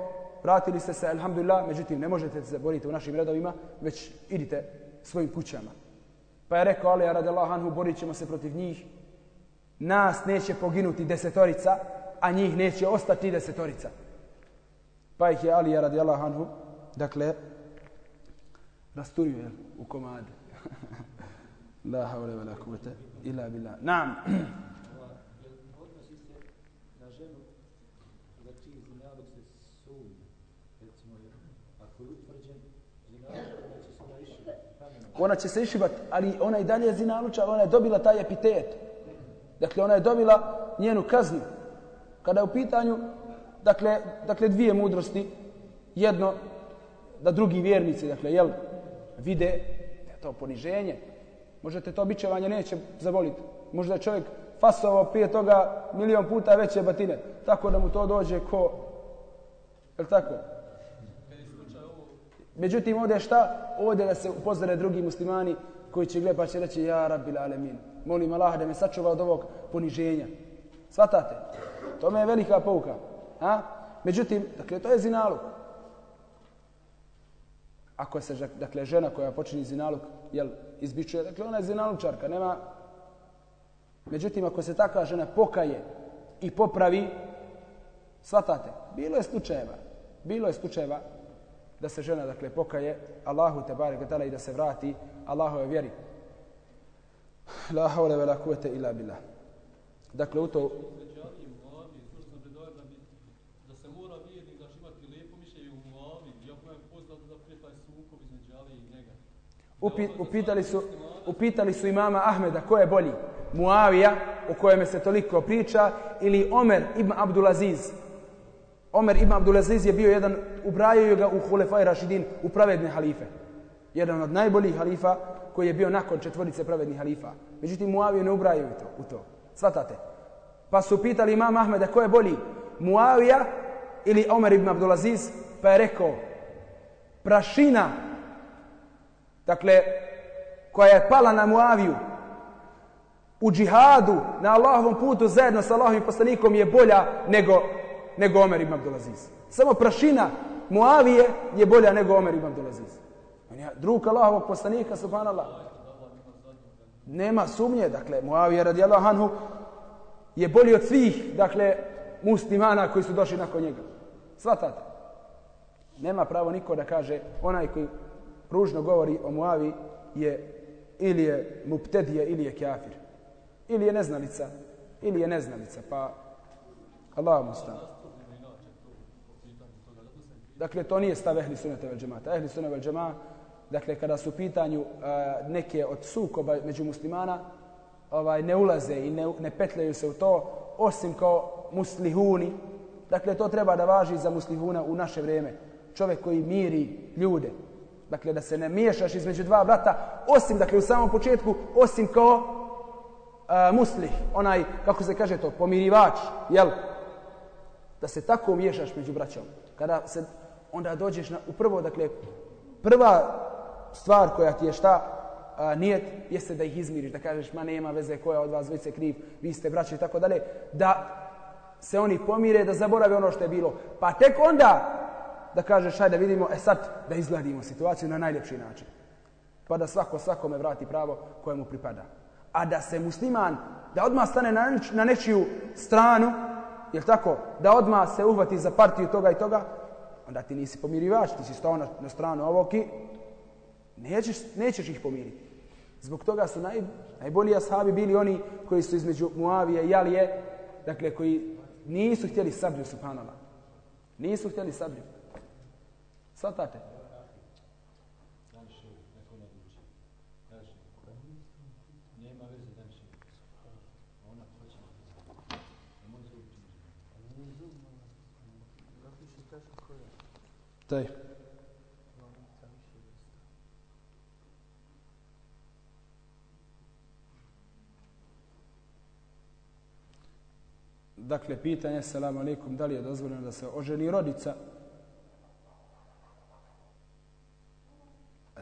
vratili ste se, alhamdulillah, međutim, ne možete se boriti u našim redovima, već idite svojim kućama. Pa je rekao Ali radijallahu anhu, borit ćemo se protiv njih. Nas neće poginuti desetorica, a njih neće ostati desetorica. Pa ih je Ali radijallahu anhu, dakle, rasturio je u komade. La haule ve la kuvvete illa billah. Naam. Ova, jel odnosi se na ženu za čiji zinalog se sudi, recimo, jer ako je utvrđen zinalog, onda će se da iši kamenom. Ona će se išibat, ali ona i dalje je zinaluča, ona je dobila taj epitet. Dakle, ona je dobila njenu kaznu. Kada je u pitanju, dakle, dakle dvije mudrosti, jedno, da drugi vjernici, dakle, jel, vide to poniženje, Možete to bićevanje neće zavoliti. Možda je čovjek fasovao prije toga milion puta veće batine. Tako da mu to dođe ko... Je tako? Međutim, ovdje je šta? Ovdje da se upozore drugi muslimani koji će gledati pa će reći ja rabbil alemin. Molim Allah da me sačuva od ovog poniženja. Svatate? To me je velika pouka. A? Međutim, dakle, to je zinaluk. Ako se, dakle, žena koja počini zinaluk, jel, izbičuje, dakle, ona je zinalučarka, nema... Međutim, ako se takva žena pokaje i popravi, svatate, bilo je slučajeva, bilo je slučajeva da se žena, dakle, pokaje Allahu te barek tala i da se vrati Allahove vjeri. La haule ve la kuvvete illa billah. Dakle, u to Upi, upitali, su, upitali su imama Ahmeda ko je bolji, Muavija, o kojem se toliko priča, ili Omer ibn Abdulaziz. Omer ibn Abdulaziz je bio jedan, ubrajaju ga u Hulefaj Rašidin, u pravedne halife. Jedan od najboljih halifa koji je bio nakon četvorice pravednih halifa. Međutim, Muaviju ne ubrajaju to, u to. Svatate. Pa su pitali imam Ahmeda ko je bolji, Muavija ili Omer ibn Abdulaziz, pa je rekao, prašina dakle, koja je pala na Muaviju, u džihadu, na Allahovom putu zajedno sa Allahovim poslanikom je bolja nego, nego Omer ibn Abdulaziz. Samo prašina Muavije je bolja nego Omer ibn Abdulaziz. On je drug Allahovog poslanika, subhanallah. Nema sumnje, dakle, Muavije radijallahu anhu je bolji od svih, dakle, muslimana koji su došli nakon njega. Svatate. Nema pravo niko da kaže onaj koji ružno govori o Muavi je ili je muptedije ili je kafir. Ili je neznalica, ili je neznalica, pa Allah mu stane. Dakle, to nije stav ehli sunata vel džemata. Ehli sunata vel džemata, dakle, kada su u pitanju a, neke od sukoba među muslimana, ovaj, ne ulaze i ne, ne petljaju se u to, osim kao muslihuni. Dakle, to treba da važi za muslihuna u naše vrijeme. Čovjek koji miri ljude, Dakle, da se ne miješaš između dva brata, osim, dakle, u samom početku, osim kao uh, muslih, onaj, kako se kaže to, pomirivač, jel? Da se tako miješaš među braćom. Kada se, onda dođeš na, u prvo, dakle, prva stvar koja ti je šta, a, nijet, jeste da ih izmiriš, da kažeš, ma nema veze koja od vas dvojice kriv, vi ste braći i tako dalje, da se oni pomire, da zaborave ono što je bilo. Pa tek onda, da kažeš hajde vidimo, e sad da izgledimo situaciju na najljepši način. Pa da svako svakome vrati pravo koje mu pripada. A da se musliman, da odmah stane na, na nečiju stranu, je tako, da odmah se uhvati za partiju toga i toga, onda ti nisi pomirivač, ti si stao na, na stranu ovog i nećeš, nećeš ih pomiriti. Zbog toga su naj, najbolji ashabi bili oni koji su između Muavije i Alije, dakle koji nisu htjeli sablju, subhanallah. Nisu htjeli sablju. Svatate? Taj. Dakle, pitanje, selamu alaikum, da li je dozvoljeno da se oženi rodica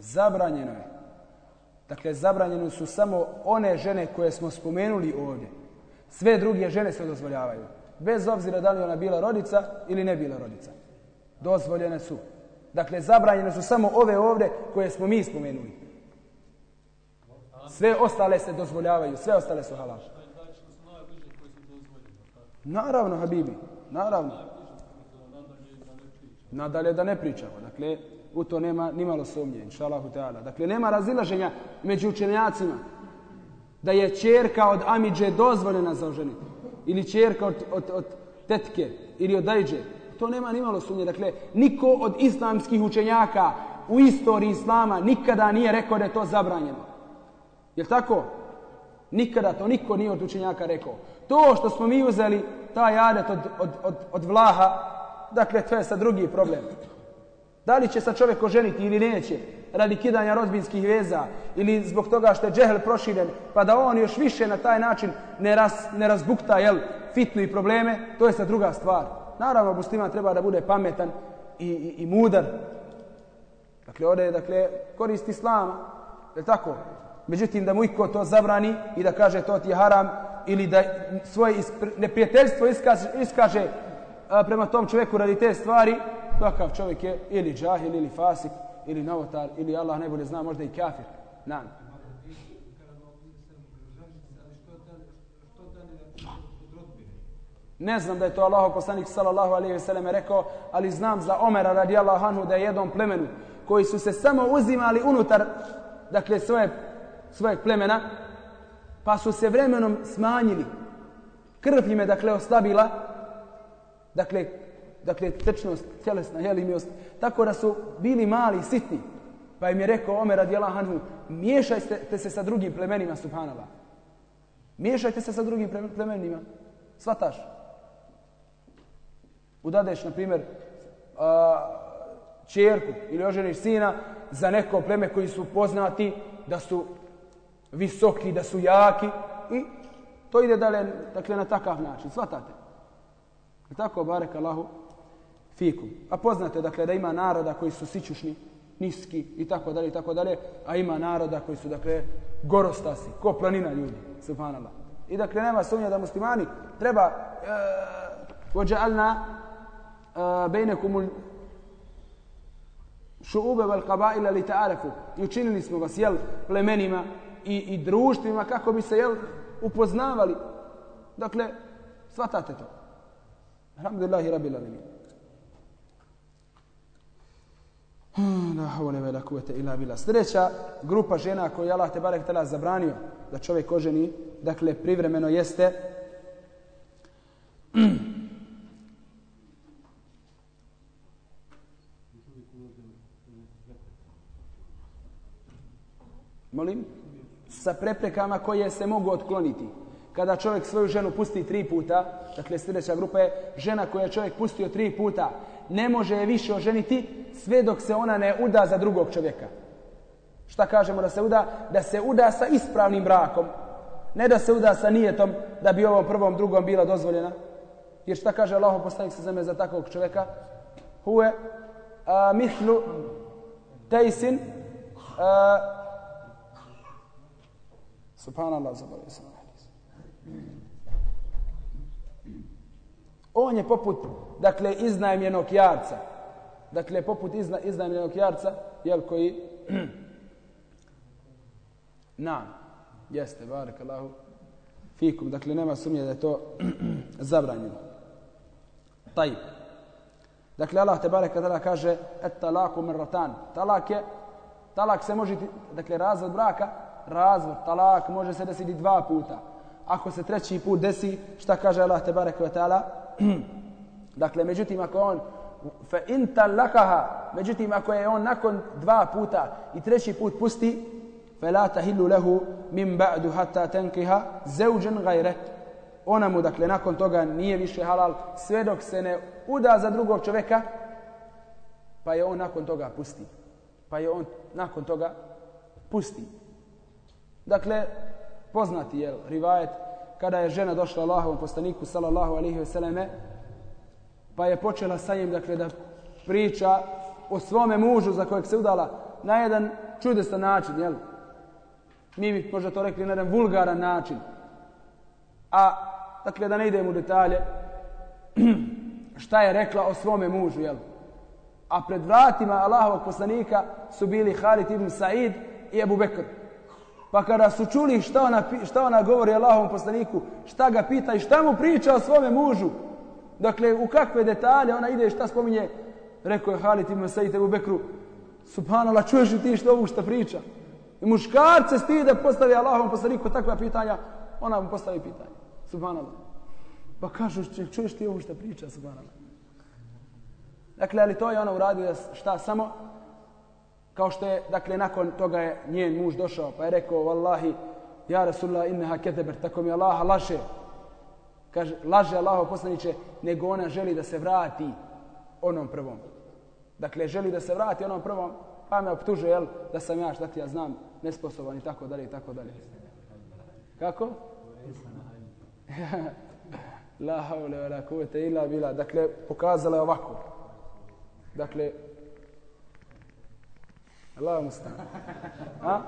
Zabranjeno je. Dakle, zabranjeno su samo one žene koje smo spomenuli ovdje. Sve druge žene se dozvoljavaju. Bez obzira da li ona bila rodica ili ne bila rodica. Dozvoljene su. Dakle, zabranjene su samo ove ovde koje smo mi spomenuli. Sve ostale se dozvoljavaju. Sve ostale su halal. Naravno, Habibi. Naravno. Nadalje da ne pričamo. Dakle, u to nema nimalo sumnje, inša Allahu Teala. Dakle, nema razilaženja među učenjacima da je čerka od Amidže dozvoljena za oženiti. Ili čerka od, od, od tetke ili od dajđe. To nema ni malo sumnje. Dakle, niko od islamskih učenjaka u istoriji islama nikada nije rekao da je to zabranjeno. Je tako? Nikada to niko nije od učenjaka rekao. To što smo mi uzeli taj adet od, od, od, od vlaha, dakle, to je sa drugi problem. Da li će sa čovjek oženiti ili neće, radi kidanja rodbinskih veza ili zbog toga što je džehl proširen, pa da on još više na taj način ne, raz, ne razbukta jel, fitnu i probleme, to je sa druga stvar. Naravno, musliman treba da bude pametan i, i, i mudar. Dakle, ovdje je dakle, korist islama, je tako? Međutim, da mu iko to zabrani i da kaže to ti je haram ili da svoje neprijateljstvo iskaže, iskaže a, prema tom čovjeku radi te stvari, takav čovjek je ili džahil, ili fasik, ili novotar, ili Allah najbolje zna, možda i kafir. Nam. Ne znam da je to Allahov poslanik sallallahu alejhi ve selleme rekao, ali znam za Omera radijallahu anhu da je jednom plemenu koji su se samo uzimali unutar dakle svoje svojeg plemena pa su se vremenom smanjili. Krv im je dakle oslabila. Dakle dakle tečnost tjelesna je tako da su bili mali sitni. Pa im je rekao Omer radijallahu anhu, miješajte se sa drugim plemenima subhanallah. Miješajte se sa drugim plemenima. Svataš? Udadeš, na primjer, čerku ili oženiš sina za neko pleme koji su poznati da su visoki, da su jaki i to ide dalje, dakle, na takav način. Svatate. Tako, barek Allahu, fikum. A poznate, dakle, da ima naroda koji su sićušni, niski i tako dalje, i tako dalje, a ima naroda koji su, dakle, gorostasi, ko planina ljudi, subhanallah. I dakle, nema sumnja da muslimani treba e, vođa بينكم الشعوب والقبائل لتعارفوا يوچينيلي смо вас plemenima i, i društvima kako bi se, jel, upoznavali. упознавали докле сватате то الحمدلله رب العالمين لا حول ولا ila bila. بالله grupa žena koju je Allah te barek тала zabranio da čovjek oženi, dakle privremeno jeste molim, sa preprekama koje se mogu otkloniti. Kada čovjek svoju ženu pusti tri puta, dakle sljedeća grupa je žena koja je čovjek pustio tri puta, ne može je više oženiti sve dok se ona ne uda za drugog čovjeka. Šta kažemo da se uda? Da se uda sa ispravnim brakom. Ne da se uda sa nijetom da bi ovom prvom drugom bila dozvoljena. Jer šta kaže Allah poslanik se zemlje za takvog čovjeka? Huve a, mithlu tejsin a, Subhanallah, zaboravio sam ovaj hadis. On je poput, dakle, iznajmljenog jarca. Dakle, poput izna, iznajmljenog jarca, jel, koji... Na, jeste, barak Allahu, fikum. Dakle, nema sumnje da je to zabranjeno. Taj. Dakle, Allah te barek tada kaže et talaku merratan. Talak je, talak se može, dakle, razvod braka, razvod, talak, može se desiti dva puta. Ako se treći put desi, šta kaže Allah te barek ve taala? dakle, međutim, ako on fa in talakaha, međutim, ako je on nakon dva puta i treći put pusti, fa la tahillu lahu min ba'du hatta tankiha zawjan ghayra ona mu dakle nakon toga nije više halal sve dok se ne uda za drugog čovjeka pa je on nakon toga pusti pa je on nakon toga pusti Dakle, poznati je rivajet kada je žena došla Allahovom postaniku sallallahu alaihi selleme pa je počela sa njim dakle, da priča o svome mužu za kojeg se udala na jedan čudestan način, jel? Mi bi možda to rekli na jedan vulgaran način. A, dakle, da ne idem u detalje, šta je rekla o svome mužu, jel? A pred vratima Allahovog poslanika su bili Halid ibn Said i Ebu Bekr. Pa kada su čuli šta ona, šta ona govori Allahom poslaniku, šta ga pita i šta mu priča o svome mužu, dakle u kakve detalje ona ide i šta spominje, rekao je Halid ibn Sa'id Ebu Bekru, subhanallah, čuješ li ti što ovu šta priča? I muškarce stide da postavi Allahom poslaniku takva pitanja, ona mu postavi pitanje, subhanallah. Pa kažu, čuješ ti ovu šta priča, subhanallah. Dakle, ali to je ona uradila šta samo kao što je, dakle, nakon toga je njen muž došao, pa je rekao, vallahi, ja Rasulullah inneha keteber, tako mi Allah laže, kaže, laže Allaho poslaniće, nego ona želi da se vrati onom prvom. Dakle, želi da se vrati onom prvom, Pa me optužuje, jel, da sam ja, šta ti ja znam, nesposoban i tako dalje i tako dalje. Kako? La haule wa la kuvvete illa bila. Dakle, pokazala je ovako. Dakle, Allah mu stan. A?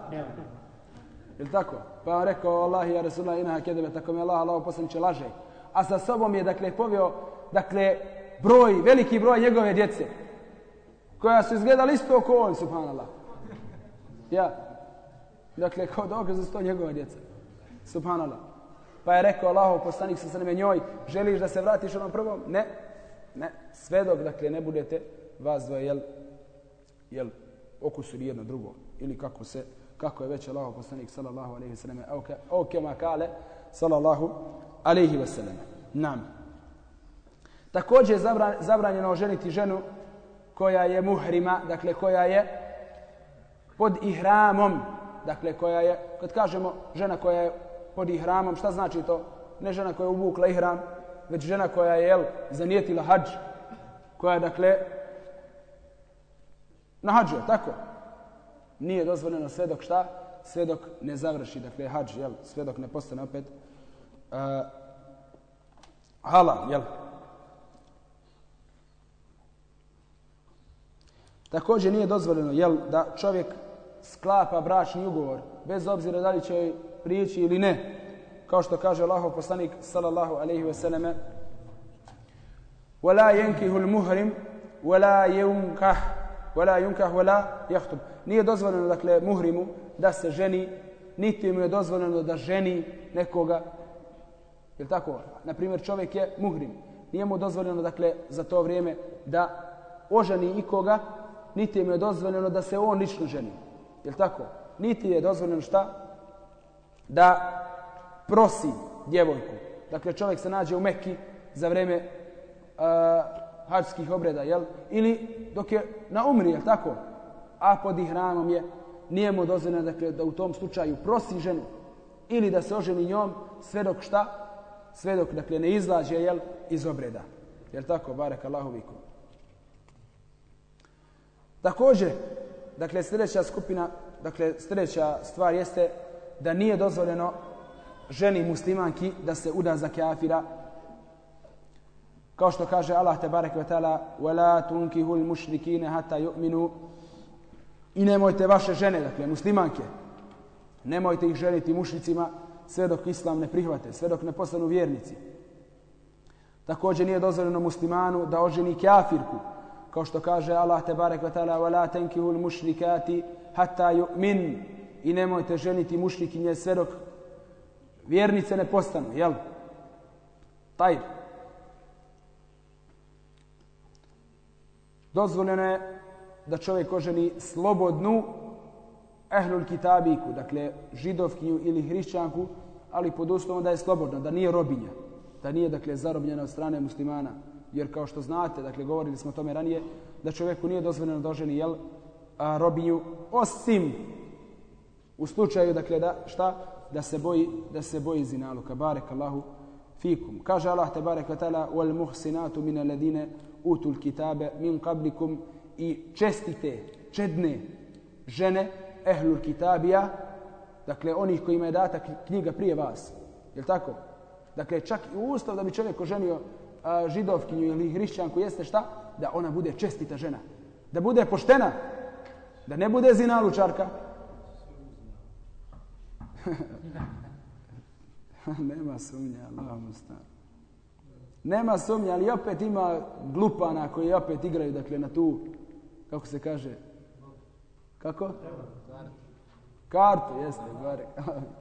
Je li tako? Pa rekao, Allah ja Rasulullah inaha kedebe, tako mi Allah, Allah poslaniče laže. A sa sobom je, dakle, poveo, dakle, broj, veliki broj njegove djece, koja su izgledali isto kao on, subhanallah. Ja. Dakle, kao dokaz za sto njegove djece. Subhanallah. Pa je rekao Allahov poslanik sa sveme njoj, želiš da se vratiš onom prvom? Ne. Ne. Sve dok, dakle, ne budete vas dvoje, jel, jel, okusili jedno drugo. Ili kako se, kako je već Allah poslanik, sallallahu alaihi ve selleme au kema kale, sallallahu alaihi ve selleme. Nam. Također je zabranjeno oženiti ženu koja je muhrima, dakle koja je pod ihramom, dakle koja je, kad kažemo žena koja je pod ihramom, šta znači to? Ne žena koja je uvukla ihram, već žena koja je, jel, zanijetila hađ, koja je, dakle, na hađu, tako? Nije dozvoljeno sve dok šta? Sve dok ne završi, dakle, hađ, jel, sve dok ne postane opet uh, halal, jel? Također nije dozvoljeno jel, da čovjek sklapa bračni ugovor, bez obzira da li će prijeći ili ne. Kao što kaže Allahov poslanik sallallahu alejhi ve selleme: وَلَا yankihu al-muhrim يَنْكَهُ wala yunkah wala yahtub." Nije dozvoljeno dakle muhrimu da se ženi, niti mu je dozvoljeno da ženi nekoga. Je tako? Na primjer, čovjek je muhrim. Nije mu dozvoljeno dakle za to vrijeme da oženi ikoga niti mu je dozvoljeno da se on lično ženi. Je tako? Niti je dozvoljeno šta? Da prosi djevojku. Dakle, čovjek se nađe u Mekki za vrijeme uh, hađskih obreda, jel? Ili dok je na umri, jel tako? A pod ihramom je, nije mu dozvoljeno dakle, da u tom slučaju prosi ženu ili da se oženi njom sve dok šta? Sve dok dakle, ne izlađe, jel? Iz obreda. Jel tako? Barek Allahu vikum. Također, dakle, sljedeća skupina, dakle, sljedeća stvar jeste da nije dozvoljeno ženi muslimanki da se uda za kafira. Kao što kaže Allah te barek ve taala: "Wala tunkihu al-mushrikina hatta yu'minu." I nemojte vaše žene, dakle muslimanke, nemojte ih ženiti mušnicima sve dok islam ne prihvate, sve dok ne postanu vjernici. Također nije dozvoljeno muslimanu da oženi kafirku, kao što kaže Allah te barek ve taala tunkihu al mushrikati hatta yu'min i nemojte ženiti mušnikinje sve dok vjernice ne postanu jel taj dozvoljeno je da čovjek oženi slobodnu ehlul kitabiku, dakle židovkinju ili hrišćanku, ali pod uslovom da je slobodna, da nije robinja, da nije dakle zarobljena od strane muslimana. Jer kao što znate, dakle govorili smo o tome ranije, da čovjeku nije dozvoljeno da oženi jel, a, robinju, osim u slučaju, dakle, da, šta? Da se boji, da se boji zinaluka. Barek Allahu fikum. Kaže Allah te barek wa ta'ala wal muhsinatu min alladine utul kitabe min qablikum i čestite, čedne žene ehlul kitabija, dakle onih kojima je data knjiga prije vas. Je tako? Dakle, čak i ustav da bi čovjek oženio a, židovkinju ili hrišćanku jeste šta? Da ona bude čestita žena. Da bude poštena. Da ne bude zinalučarka. Nema sumnja, Allah mustan. Nema sumnja, ali opet ima glupana koji opet igraju dakle, na tu, kako se kaže, kako? Kartu, jeste, bare.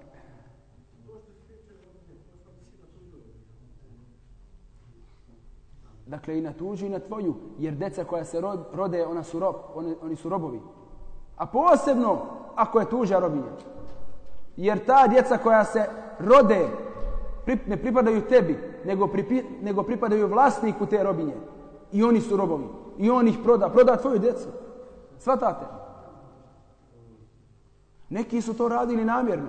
dakle i na tuđu i na tvoju, jer deca koja se rode, ona su rob, oni, oni su robovi. A posebno ako je tuđa robinja. Jer ta djeca koja se rode ne pripadaju tebi, nego, pripi, nego pripadaju vlasniku te robinje. I oni su robovi. I on ih proda. Proda tvoju djecu. Svatate. Neki su to radili namjerno.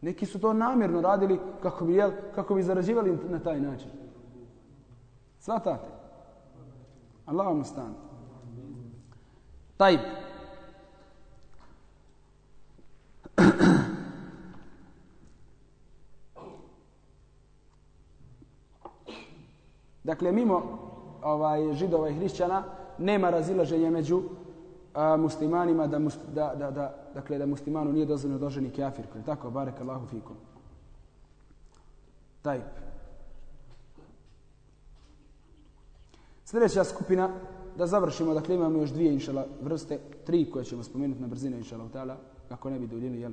Neki su to namjerno radili kako bi, jel, kako bi zarađivali na taj način. Svatate. Allah mu stan. Taj. Dakle, mimo ovaj židova i hrišćana nema razilaženja među a, muslimanima da, mus, da, da, da, dakle, da muslimanu nije dozvoljeno da kafir. kafirku. Tako? Barek Allahu fikum. Taj. Sljedeća skupina, da završimo, dakle imamo još dvije inšala vrste, tri koje ćemo spomenuti na brzine inšala utala, kako ne bi duljili, jel?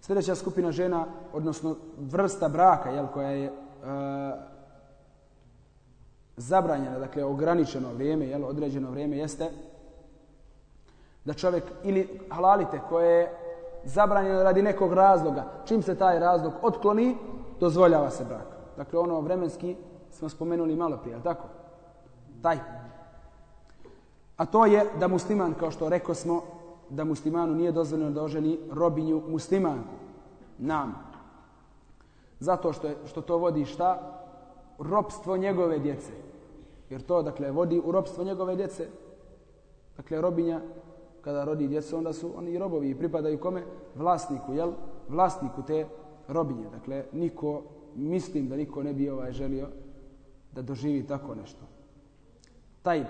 Sljedeća skupina žena, odnosno vrsta braka, jel, koja je uh, zabranjeno, dakle ograničeno vrijeme, jel, određeno vrijeme, jeste da čovjek, ili halalite, koje je zabranjeno radi nekog razloga, čim se taj razlog otkloni, dozvoljava se brak. Dakle, ono vremenski smo spomenuli malo prije, tako? Taj. A to je da musliman, kao što rekao smo, da muslimanu nije dozvoljeno da oženi robinju muslimanku. Nam. Zato što, je, što to vodi šta? Robstvo njegove djece. Jer to, dakle, vodi u ropstvo njegove djece. Dakle, robinja, kada rodi djecu, onda su oni robovi i pripadaju kome? Vlasniku, jel? Vlasniku te robinje. Dakle, niko, mislim da niko ne bi ovaj želio da doživi tako nešto. Taj,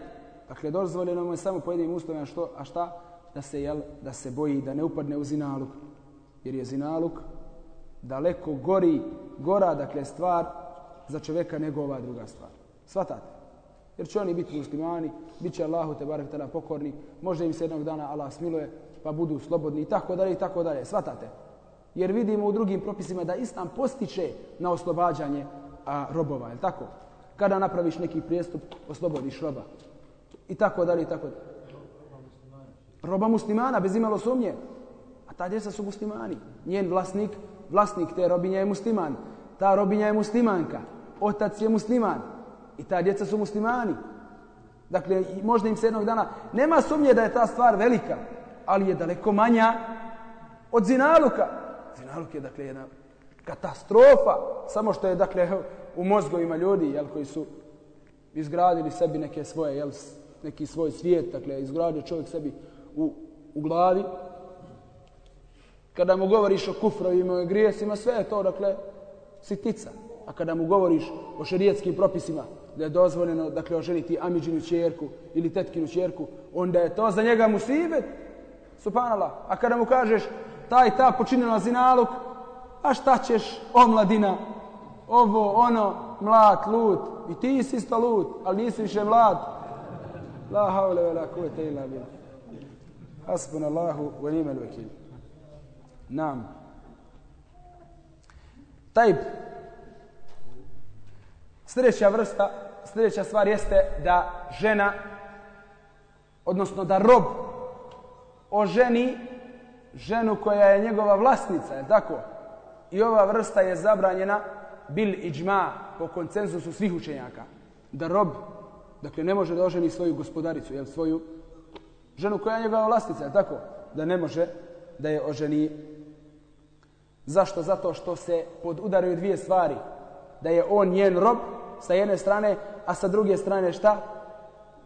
dakle, dozvoljeno mu je samo pojedinim uslovima što, a šta? Da se, jel, da se boji, da ne upadne u zinaluk. Jer je zinaluk daleko gori, gora, dakle, stvar za čovjeka nego ova druga stvar. Svatate? Jer će oni biti muslimani, bit će Allahu te barek tada pokorni, možda im se jednog dana Allah smiluje, pa budu slobodni i tako dalje i tako dalje. Svatate? Jer vidimo u drugim propisima da Islam postiče na oslobađanje a, robova, je tako? Kada napraviš neki prijestup, oslobodiš roba. I tako dalje i tako dalje. Roba muslimana, bez imalo sumnje. A ta djeca su muslimani. Njen vlasnik, vlasnik te robinja je musliman. Ta robinja je muslimanka. Otac je musliman. I ta djeca su muslimani. Dakle, možda im se jednog dana... Nema sumnje da je ta stvar velika, ali je daleko manja od zinaluka. Zinaluk je, dakle, jedna katastrofa. Samo što je, dakle, u mozgovima ljudi, jel, koji su izgradili sebi neke svoje, jel, neki svoj svijet, dakle, izgradio čovjek sebi u, u glavi. Kada mu govoriš o kufrovima i grijesima, sve je to, dakle, sitica. A kada mu govoriš o šerijetskim propisima, da je dozvoljeno, dakle, oženiti Amidžinu čerku ili tetkinu čerku, onda je to za njega musibet. Subhanallah. A kada mu kažeš, taj ta počinila zinaluk, a šta ćeš, o mladina, ovo, ono, mlad, lud, i ti si isto lud, ali nisi više mlad. La haule ve la kuvete illa bil. Hasbunallahu wa ni'mal vekil. Nam. Tajb. Sljedeća vrsta, sljedeća stvar jeste da žena, odnosno da rob oženi ženu koja je njegova vlasnica, je tako? I ova vrsta je zabranjena bil iđma po koncenzusu svih učenjaka. Da rob, dakle, ne može da oženi svoju gospodaricu, jel, svoju ženu koja je njegova vlasnica, je tako? Da ne može da je oženi. Zašto? Zato što se podudaraju dvije stvari. Da je on njen rob sa jedne strane, a sa druge strane šta?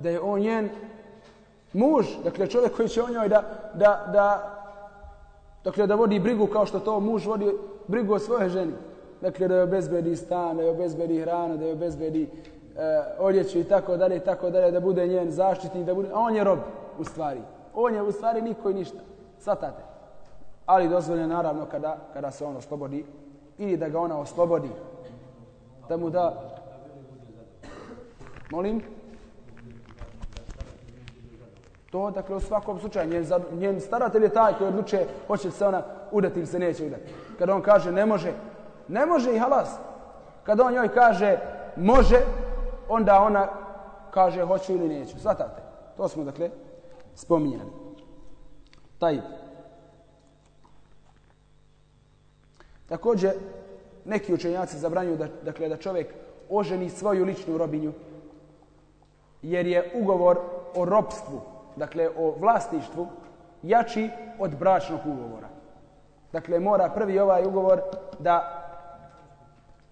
Da je on njen muž, dakle čovjek koji će o njoj da, da, da, dakle da vodi brigu kao što to muž vodi brigu o svoje ženi. Dakle da je obezbedi stan, da je obezbedi hranu, da je obezbedi e, odjeću i tako dalje i tako dalje, da bude njen zaštitnik, da bude, a on je rob u stvari. On je u stvari niko i ništa. Svatate. Ali dozvoljeno naravno kada, kada se on oslobodi ili da ga ona oslobodi da mu da Molim? To, dakle, u svakom slučaju, njen, njen staratelj je taj koji odlučuje hoće se ona udati ili se neće udati. Kada on kaže ne može, ne može i halas. Kada on njoj kaže može, onda ona kaže hoću ili neću. Svatate. To smo, dakle, spominjali. Taj. Također, neki učenjaci zabranjuju da, dakle, da čovjek oženi svoju ličnu robinju jer je ugovor o ropstvu, dakle o vlasništvu, jači od bračnog ugovora. Dakle, mora prvi ovaj ugovor da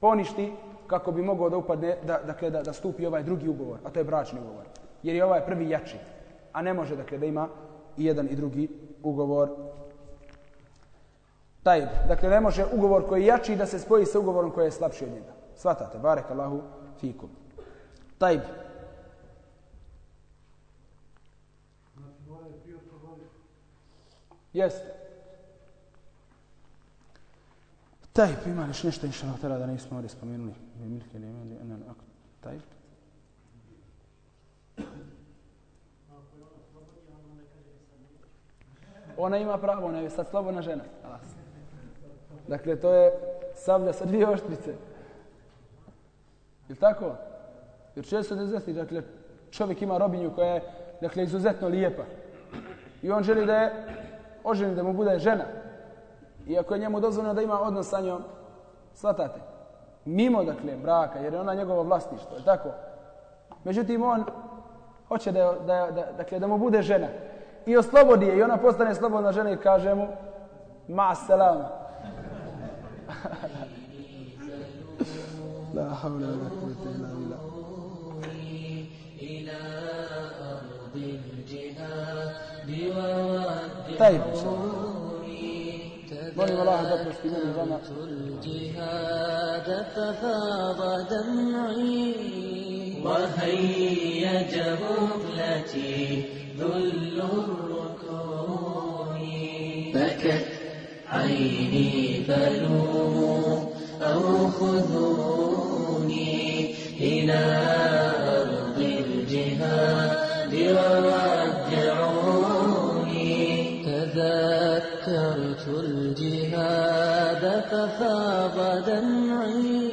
poništi kako bi mogao da upadne, da, dakle, da, da stupi ovaj drugi ugovor, a to je bračni ugovor. Jer je ovaj prvi jači, a ne može, dakle, da ima i jedan i drugi ugovor. Taj, dakle, ne može ugovor koji je jači da se spoji sa ugovorom koji je slabši od njega. Svatate, barek Allahu fikum. Tajb. Jeste. Taj, ima li nešto inša Allah da nismo ovdje spomenuli? Ne milke, ne imali, enan ne, tajb. Ona ima pravo, ona je sad slobodna žena. Alas. Dakle, to je sablja sa dvije oštrice. Je tako? Jer često se desiti, dakle, čovjek ima robinju koja je, dakle, izuzetno lijepa. I on želi da je oženi, da mu bude žena. Iako je njemu dozvoljeno da ima odnos sa njom, shvatate? Mimo, dakle, braka, jer je ona njegovo vlasništvo, je tako? Međutim, on hoće da, da, da, dakle, da mu bude žena. I oslobodi je, i ona postane slobodna žena i kaže mu, ma selam. La havla la quwwata illa billah. طيب. da prosti meni vama الجهاد ففاض دمعي وهيج مهلتي ذل الركون بكت عيني فلوموا أو خذوني إلى أرض الجهاد. ورجعوني تفاض دمعي